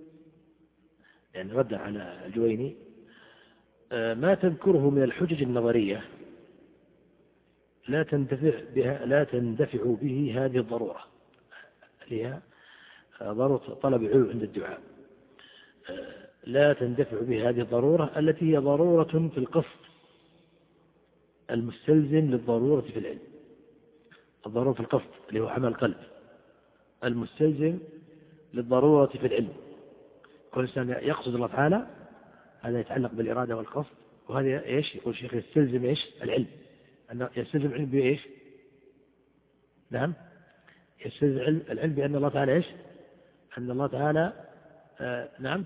يعني ردا على الجويني ما تذكره من الحجج النظرية لا تندفع بها لا تندفع به هذه الضرورة اللي هي ضرورة طلب العلو عند الدعاء. لا تندفع به هذه الضرورة التي هي ضرورة في القصد المستلزم للضرورة في العلم. الضرورة في القصد اللي هو عمل القلب. المستلزم للضرورة في العلم. كل إنسان يقصد الله تعالى هذا يتعلق بالإرادة والقصد وهذا إيش؟ يقول الشيخ يستلزم إيش؟ العلم. أنه يستلزم العلم بإيش؟ نعم. يستلزم العلم بأن الله تعالى إيش؟ أن الله تعالى آه نعم.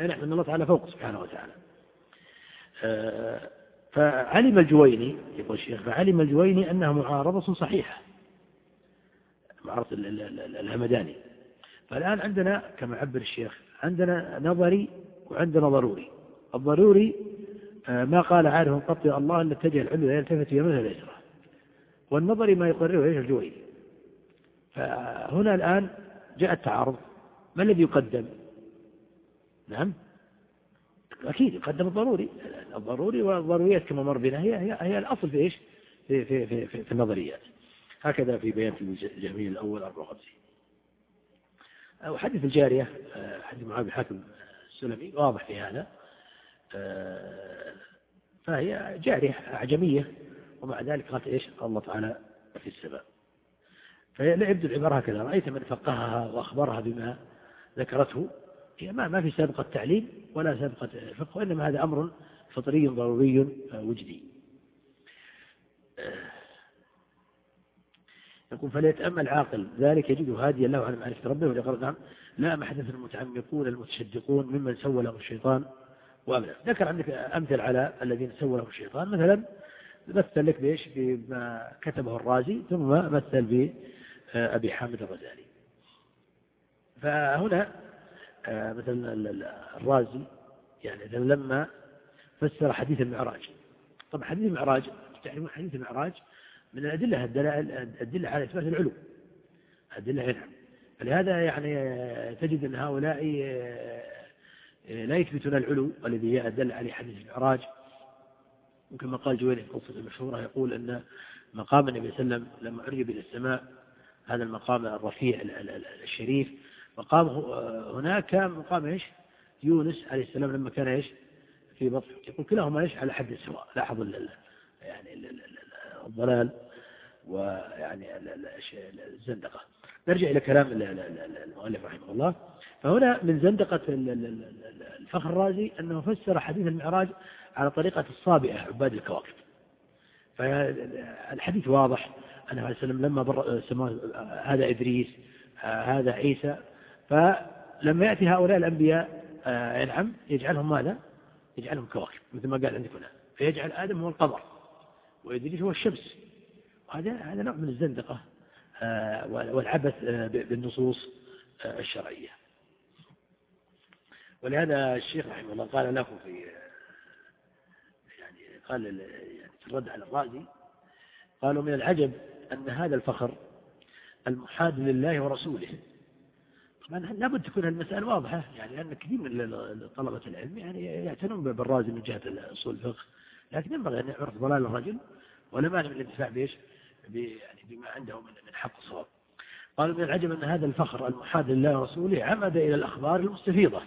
نعم أن الله تعالى؟ فوق سبحانه وتعالى. آه فعلم الجويني يقول الشيخ فعلم الجويني أنها معارضة صحيحة معارضة الهمداني. فالآن عندنا كما عبر الشيخ عندنا نظري وعندنا ضروري. الضروري آه، ما قال عارف قط الله أن اتجه العلم لا يلتفت يمنه اليسرى والنظري ما يقرره إيش الجويني. فهنا الآن جاء التعارض. ما الذي يقدم؟ نعم. أكيد يقدم الضروري. الضروري والضروريات كما مر بنا هي هي, هي الأصل في إيش؟ في, في, في, في, في النظريات. هكذا في بيان الجميل الأول 54 وحديث الجارية آه، حديث معاوية حاكم السلمي واضح في هذا. آه، فهي جارية أعجمية ومع ذلك قالت إيش؟ الله تعالى في السماء. فلا العبارة هكذا. رأيت من فقهها وأخبرها بما ذكرته. ما ما في سابقة تعليم ولا سابقة فقه وإنما هذا أمر فطري ضروري آه، وجدي يقول فليتأمل عاقل ذلك يجد هاديا له على معرفة ربه ولقال نعم لا محدث المتعمقون المتشدقون ممن سوى له الشيطان وأبلغ ذكر عندك أمثل على الذين سوى له الشيطان مثلا مثل لك بإيش؟ بما كتبه الرازي ثم مثل بأبي حامد الغزالي. فهنا آه، مثلا الرازي يعني لما فسر حديث المعراج. طبعا حديث المعراج تعلمون حديث المعراج من الأدلة الأدلة على إثبات العلو. أدلة نعم. فلهذا يعني تجد أن هؤلاء لا يثبتون العلو الذي دل عليه حديث المعراج. وكما قال جويني في قصة المشهورة يقول أن مقام النبي صلى الله عليه وسلم لما عرج إلى السماء هذا المقام الرفيع الشريف مقامه هناك مقام إيش؟ يونس عليه السلام لما كان إيش؟ في بطن يقول كلاهما إيش؟ على حد سواء لاحظوا يعني الضلال ويعني الزندقة نرجع إلى كلام المؤلف رحمه الله فهنا من زندقة الفخر الرازي أنه فسر حديث المعراج على طريقة الصابئة عباد الكواكب فالحديث واضح أنه عليه السلام لما سماه هذا إدريس هذا عيسى فلما يأتي هؤلاء الأنبياء ينعم يجعلهم ماذا؟ يجعلهم كواكب مثل ما قال عندك هنا. فيجعل آدم هو القمر وإدريس هو الشمس. وهذا هذا نوع من الزندقة آه، والعبث آه، بالنصوص آه، الشرعية. ولهذا الشيخ رحمه الله قال له في يعني قال يعني في الرد على الرازي قالوا من العجب أن هذا الفخر المحاد لله ورسوله. لابد تكون المسألة واضحة يعني أن كثير من طلبة العلم يعني يعتنون بالرازي من جهة أصول الفقه. لكن ينبغي أن يعرف ضلال الرجل ولا مانع من الانتفاع بإيش؟ يعني بما عنده من حق الصواب. قالوا من العجب أن هذا الفخر المحاد لله ورسوله عمد إلى الأخبار المستفيضة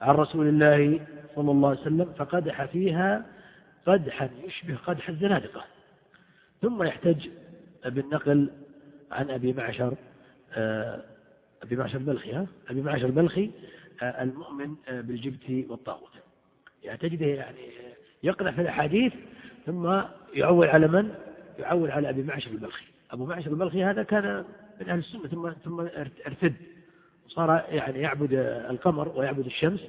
عن رسول الله صلى الله عليه وسلم فقدح فيها قدحا يشبه قدح الزنادقة. ثم يحتج بالنقل عن أبي معشر آه، أبي معشر البلخي ها؟ أبي معشر البلخي آه، المؤمن آه، بالجبت والطاغوت. يعني تجده يعني يقرأ في الأحاديث ثم يعول على من؟ يعول على أبي معشر البلخي. أبو معشر البلخي هذا كان من أهل السنة ثم ثم ارتد. وصار يعني يعبد القمر ويعبد الشمس.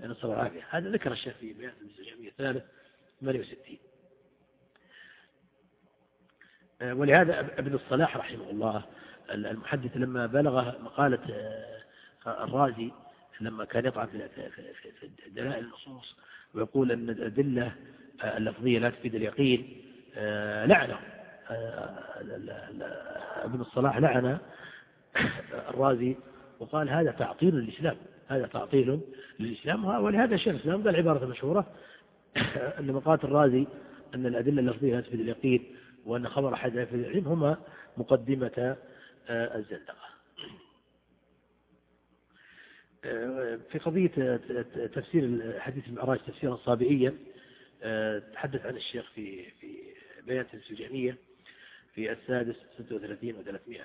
نسأل الله العافية هذا ذكر الشيخ في بيان الجميع الثالث 68 ولهذا ابن الصلاح رحمه الله المحدث لما بلغ مقالة الرازي لما كان يطعن في دلائل النصوص ويقول أن الأدلة اللفظية لا تفيد اليقين آه، لعنه آه، ابن الصلاح لعن الرازي وقال هذا تعطيل للإسلام هذا تعطيل للإسلام ولهذا الشيخ الإسلام قال عبارة مشهورة أن مقات الرازي أن الأدلة اللفظية لا تفيد اليقين وأن خبر أحد لا يفيد العلم هما مقدمة آه، الزندقة في قضية تفسير حديث المعراج تفسيرا صابئيا تحدث عن الشيخ في في بيان السجانية في السادس 36 و300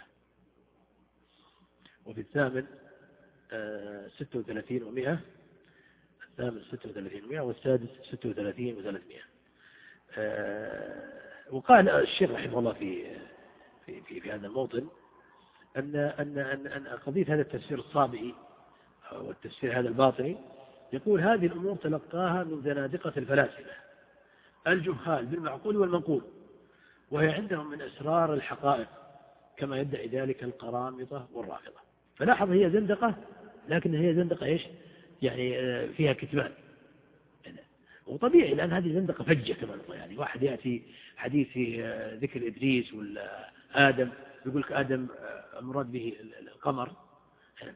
وفي الثامن ستة وثلاثين ومئة الثامن ستة وثلاثين ومئة والسادس ستة وثلاثين وثلاثمائة. وقال الشيخ رحمه الله في في في, في هذا الموطن أن أن أن, أن قضية هذا التفسير الصابئي أو التفسير هذا الباطني يقول هذه الأمور تلقاها من زنادقة الفلاسفة الجهال بالمعقول والمنقول وهي عندهم من أسرار الحقائق كما يدعي ذلك القرامطة والرافضة. فلاحظ هي زندقة لكن هي زندقة إيش؟ يعني آه، فيها كتمان. وطبيعي لأن هذه زندقة فجة كما يعني واحد يأتي حديث آه، ذكر إدريس ولا آدم يقول لك آدم آه، مراد به القمر.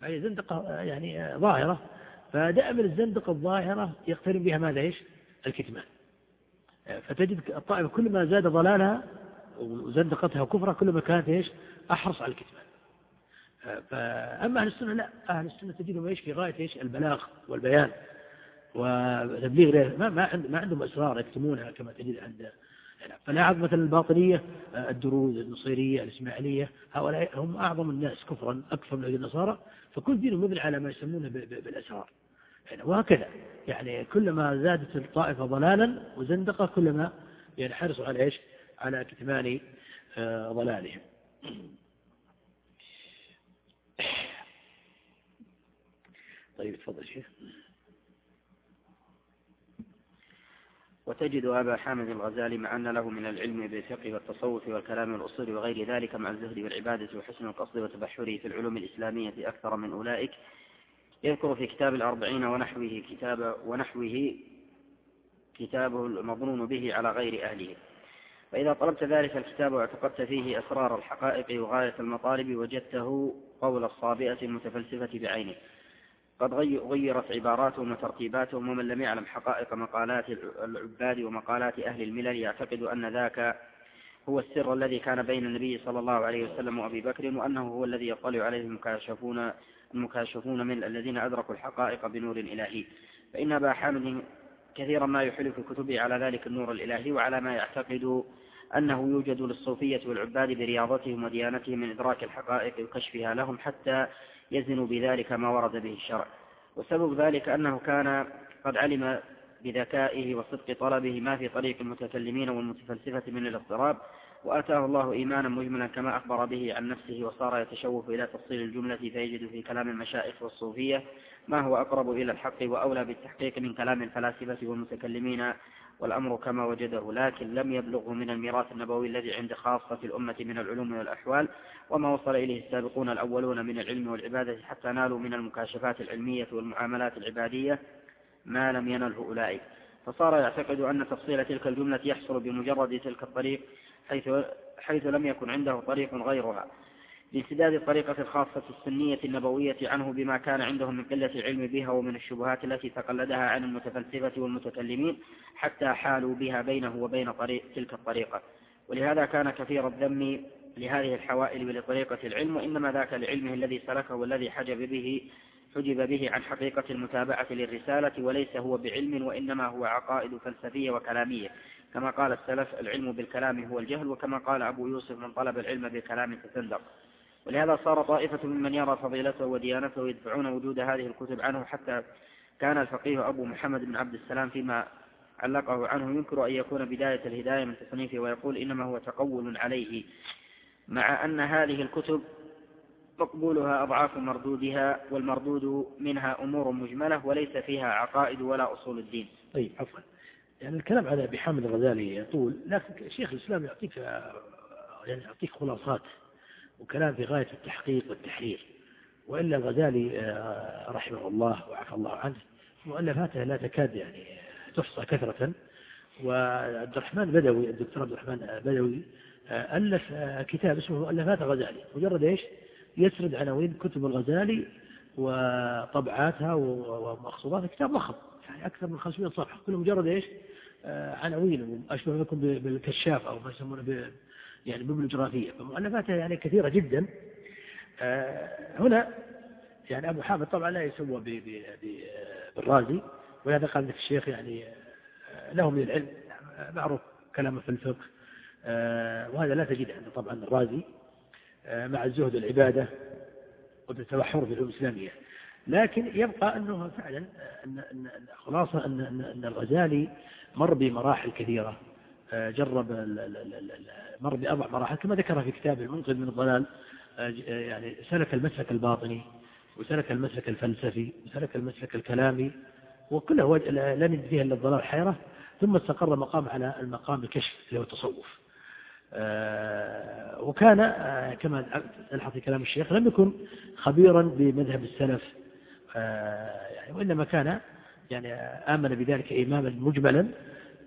فهي زندقة يعني ظاهرة. فدائما الزندقة الظاهرة يقترن بها ماذا؟ إيش؟ الكتمان فتجد الطائفة كل ما زاد ضلالها وزندقتها وكفرها كل ما كانت إيش؟ أحرص على الكتمان فأما أهل السنة لا. أهل السنة تجدهم إيش؟ في غاية إيش؟ البلاغ والبيان وتبليغ ما ما عندهم أسرار يكتمونها كما تجد عند فلاحظ مثلا الباطنية الدروز النصيرية الإسماعيلية هؤلاء هم أعظم الناس كفرا أكثر من النصارى فكل دينهم مبني على ما يسمونه بالأسرار. يعني وهكذا. يعني كلما زادت الطائفة ضلالا وزندقة كلما يعني حرصوا على إيش؟ على كتمان آه، ضلالهم. طيب تفضل شيخ. وتجد أبا حامد الغزالي مع أن له من العلم بالفقه والتصوف والكلام والأصول وغير ذلك مع الزهد والعبادة وحسن القصد وتبحره في العلوم الإسلامية أكثر من أولئك. يذكر في كتاب الأربعين ونحوه كتاب ونحوه كتابه المظنون به على غير أهله. فإذا طلبت ذلك الكتاب واعتقدت فيه أسرار الحقائق وغاية المطالب وجدته قول الصابئة المتفلسفة بعينه. قد غيرت عباراتهم وترتيباتهم ومن لم يعلم حقائق مقالات العباد ومقالات أهل الملل. يعتقد أن ذاك هو السر الذي كان بين النبي صلى الله عليه وسلم وأبي بكر وأنه هو الذي يطلع عليه المكاشفون المكاشفون من الذين أدركوا الحقائق بنور إلهي. فإن أبا حامد كثيرا ما يحل في كتبه على ذلك النور الإلهي وعلى ما يعتقد أنه يوجد للصوفية والعباد برياضتهم وديانتهم من إدراك الحقائق وكشفها لهم حتى يزن بذلك ما ورد به الشرع. وسبب ذلك أنه كان قد علم بذكائه وصدق طلبه ما في طريق المتكلمين والمتفلسفة من الاضطراب وآتاه الله إيمانا مجملا كما أخبر به عن نفسه وصار يتشوف إلى تفصيل الجملة فيجد في كلام المشائخ والصوفية ما هو أقرب إلى الحق وأولى بالتحقيق من كلام الفلاسفة والمتكلمين والأمر كما وجده لكن لم يبلغه من الميراث النبوي الذي عند خاصة الأمة من العلوم والأحوال وما وصل إليه السابقون الأولون من العلم والعبادة حتى نالوا من المكاشفات العلمية والمعاملات العبادية ما لم ينله أولئك. فصار يعتقد أن تفصيل تلك الجملة يحصل بمجرد تلك الطريق حيث, حيث لم يكن عنده طريق غيرها. لانسداد الطريقة الخاصة السنية النبوية عنه بما كان عندهم من قلة العلم بها ومن الشبهات التي تقلدها عن المتفلسفة والمتكلمين حتى حالوا بها بينه وبين طريق تلك الطريقة. ولهذا كان كثير الذم لهذه الحوائل ولطريقة العلم وإنما ذاك لعلمه الذي سلكه والذي حجب به حجب به عن حقيقة المتابعة للرسالة وليس هو بعلم وإنما هو عقائد فلسفية وكلامية. كما قال السلف العلم بالكلام هو الجهل وكما قال أبو يوسف من طلب العلم بالكلام تسندر ولهذا صار طائفة ممن يرى فضيلته وديانته يدفعون وجود هذه الكتب عنه حتى كان الفقيه أبو محمد بن عبد السلام فيما علقه عنه ينكر أن يكون بداية الهداية من تصنيفه ويقول إنما هو تقول عليه مع أن هذه الكتب مقبولها أضعاف مردودها والمردود منها أمور مجملة وليس فيها عقائد ولا أصول الدين. طيب عفوا. يعني الكلام على أبي حامد الغزالي يطول لكن شيخ الإسلام يعطيك يعني يعطيك خلاصات. وكلام في غاية التحقيق والتحرير. وإلا الغزالي آه، رحمه الله وعفى الله عنه مؤلفاته لا تكاد يعني تحصى كثرة. وعبد الرحمن بدوي الدكتور عبد الرحمن بدوي آه، ألف آه، كتاب اسمه مؤلفات الغزالي مجرد إيش؟ يسرد عناوين كتب الغزالي وطبعاتها ومقصوداتها. كتاب ضخم يعني أكثر من 500 صفحة. كله مجرد إيش؟ عناوين. أشبه لكم بالكشاف أو ما يسمونه يعني ببلوجرافية. فمؤلفاته يعني كثيرة جدا. آه، هنا يعني أبو حامد طبعا لا يسوى بالرازي ولهذا قال لك الشيخ يعني آه، له من العلم معروف كلامه في الفقه. آه، وهذا لا تجد عنده طبعا الرازي. مع الزهد والعبادة وتتبحر في العلوم الإسلامية. لكن يبقى أنه فعلا أن, خلاصة أن, الغزالي مر بمراحل كثيرة. جرب مر بأربع مراحل كما ذكر في كتابه المنقذ من الضلال آه، يعني سلك المسلك الباطني وسلك المسلك الفلسفي وسلك المسلك الكلامي وكله لم يجد فيها إلا الضلال الحيرة ثم استقر مقام على المقام الكشف اللي هو التصوف. آه، وكان كما ألحظ في كلام الشيخ لم يكن خبيرا بمذهب السلف. يعني وإنما كان يعني آمن بذلك إماما مجملا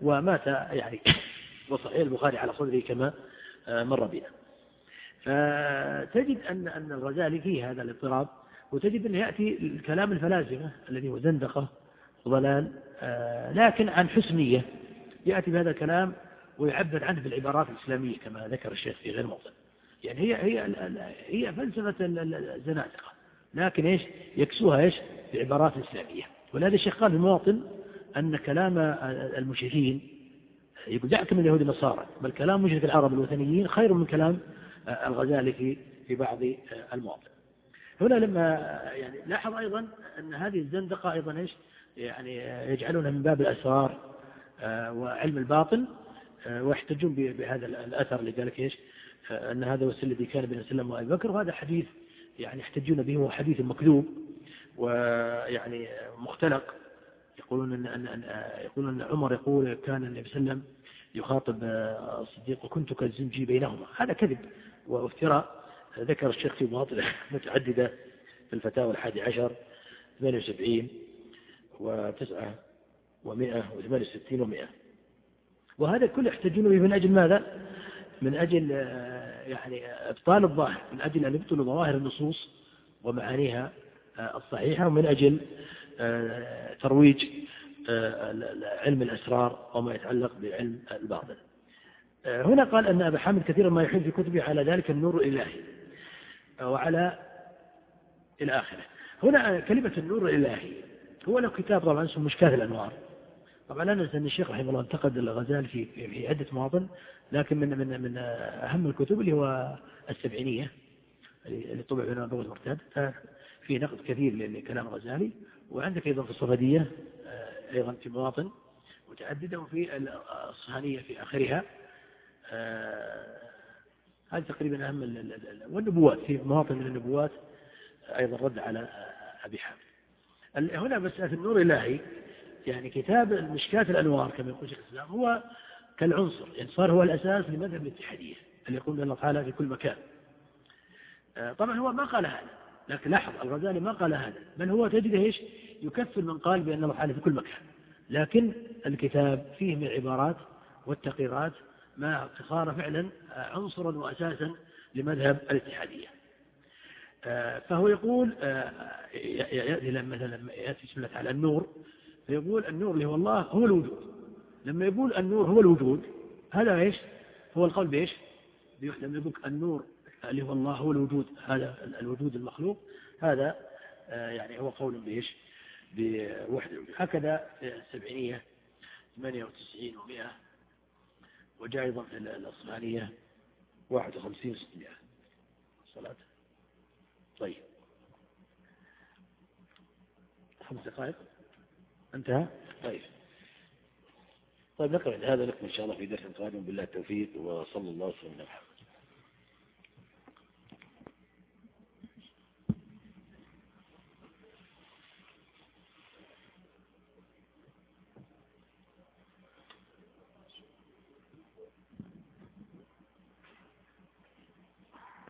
ومات يعني وصحيح البخاري على صدره كما آه، مر بنا. فتجد أن أن الغزالي فيه هذا الاضطراب وتجد أنه يأتي الكلام الفلاسفة الذي هو زندقة وضلال آه، لكن عن حسنية يأتي بهذا الكلام ويعبر عنه بالعبارات الإسلامية كما ذكر الشيخ في غير موطن. يعني هي هي هي فلسفة الزنادقة لكن إيش؟ يكسوها إيش؟ بعبارات إسلامية. ولهذا الشيخ قال المواطن أن كلام المشركين يقول دعك من اليهود النصارى بل كلام مشرك العرب الوثنيين خير من كلام الغزالي في في بعض المواطن. هنا لما يعني لاحظ أيضا أن هذه الزندقة أيضا إيش؟ يعني يجعلونها من باب الأسرار آه، وعلم الباطن آه، ويحتجون بهذا الأثر اللي قال لك إيش؟ آه، أن هذا هو الذي كان بين سلم وأبي بكر وهذا حديث يعني يحتجون به هو حديث مكذوب ويعني مختلق. يقولون أن, أن, أن يقولون أن عمر يقول كان النبي صلى الله عليه وسلم يخاطب الصديق وكنت كالزنجي بينهما. هذا كذب وافتراء. ذكر الشيخ في مواطن متعددة في الفتاوى الحادي عشر 78 وتسعة ومئة وثمانية وستين ومئة وهذا كله يحتاجون به من أجل ماذا؟ من أجل يعني إبطال الظاهر. من أجل أن يبطلوا ظواهر النصوص ومعانيها الصحيحة ومن أجل آه، ترويج آه، علم الأسرار وما يتعلق بعلم الباطن آه، هنا قال أن أبا حامد كثيرا ما يحيل في كتبه على ذلك النور الإلهي وعلى إلى آخره هنا كلمة النور الإلهي هو له كتاب طبعا اسمه مشكاة الأنوار. طبعا لا ننسى أن الشيخ رحمه الله انتقد الغزال في في عدة مواطن لكن من من من أهم الكتب اللي هو السبعينية اللي طبع بين اللغة المرتاد فيه نقد كثير لكلام الغزالي وعندك أيضا في الصفدية آه، أيضا في مواطن متعددة وفي الصهانية في آخرها آه، هذه تقريبا أهم والنبوات في مواطن من النبوات أيضا رد على أبي حامد هنا مسألة النور الإلهي يعني كتاب المشكاة الأنوار كما يقول شيخ الإسلام هو كالعنصر يعني صار هو الأساس لمذهب الاتحادية اللي يقول الله تعالى في كل مكان. آه، طبعا هو ما قال هذا. لكن لاحظ الغزالي ما قال هذا بل هو تجده إيش؟ يكفر من قال بأن الله تعالى في كل مكان. لكن الكتاب فيه من العبارات والتقريرات ما صار فعلا عنصرا وأساسا لمذهب الاتحادية. آه، فهو يقول آه، يأتي مثلا لما يأتي تعالى النور فيقول النور اللي هو الله هو الوجود. لما يقول النور هو الوجود هذا إيش؟ هو القول بإيش؟ لما يقول النور اللي هو الله هو الوجود هذا الوجود المخلوق هذا آه، يعني هو قول بإيش؟ الوجود هكذا في السبعينية 98 و100 وجاء أيضا في الأصفهانية 51 و600 صلاة. طيب. خمس دقائق. انتهى؟ طيب. طيب نقرأ هذا لكم إن شاء الله في درس قادم بالله التوفيق وصلى الله وسلم. على محمد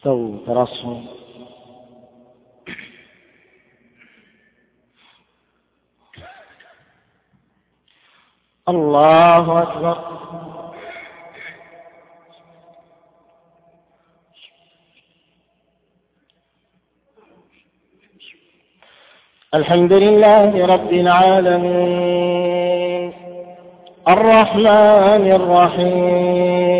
استووا ترصوا الله أكبر. الحمد لله رب العالمين. الرحمن الرحيم.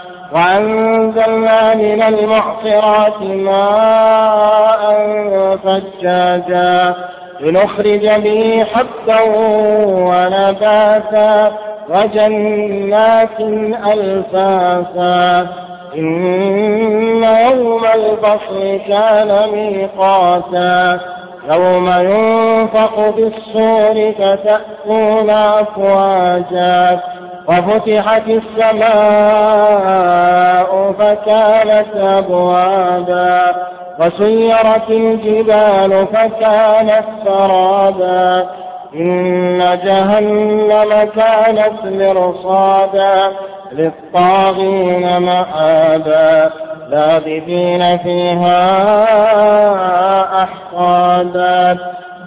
وأنزلنا من المعصرات ماء فجاجا لنخرج به حبا ونباتا وجنات ألفافا. إن يوم الفصل كان ميقاتا. يوم ينفق بالصور فتأتون أفواجا. وفتحت السماء فكانت أبوابا وسيرت الجبال فكانت سرابا إن جهنم كانت مرصادا للطاغين مآبا لابثين فيها أحقادا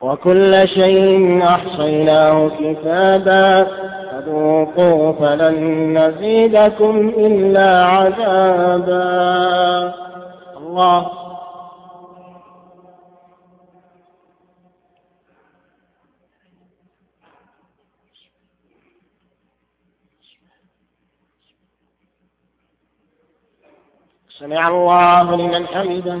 وكل شيء أحصيناه كتابا فذوقوا فلن نزيدكم إلا عذابا. الله. سمع الله لمن حمده.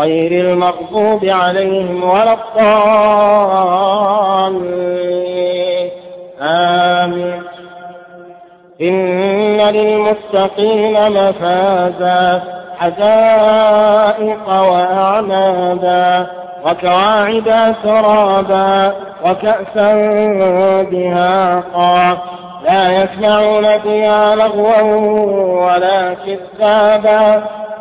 غير المغضوب عليهم ولا الضالين. آمين. إن للمتقين مفازا حدائق وأعنابا وكواعب سرابا وكأسا دهاقا. لا يسمعون فيها لغوا ولا كذابا.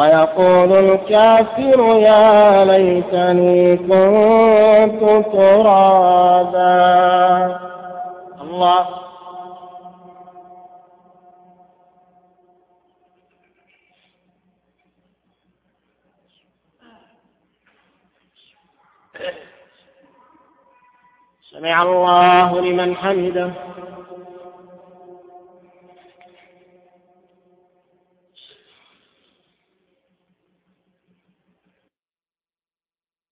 ويقول الكافر يا ليتني كنت ترابا. الله. سمع الله لمن حمده.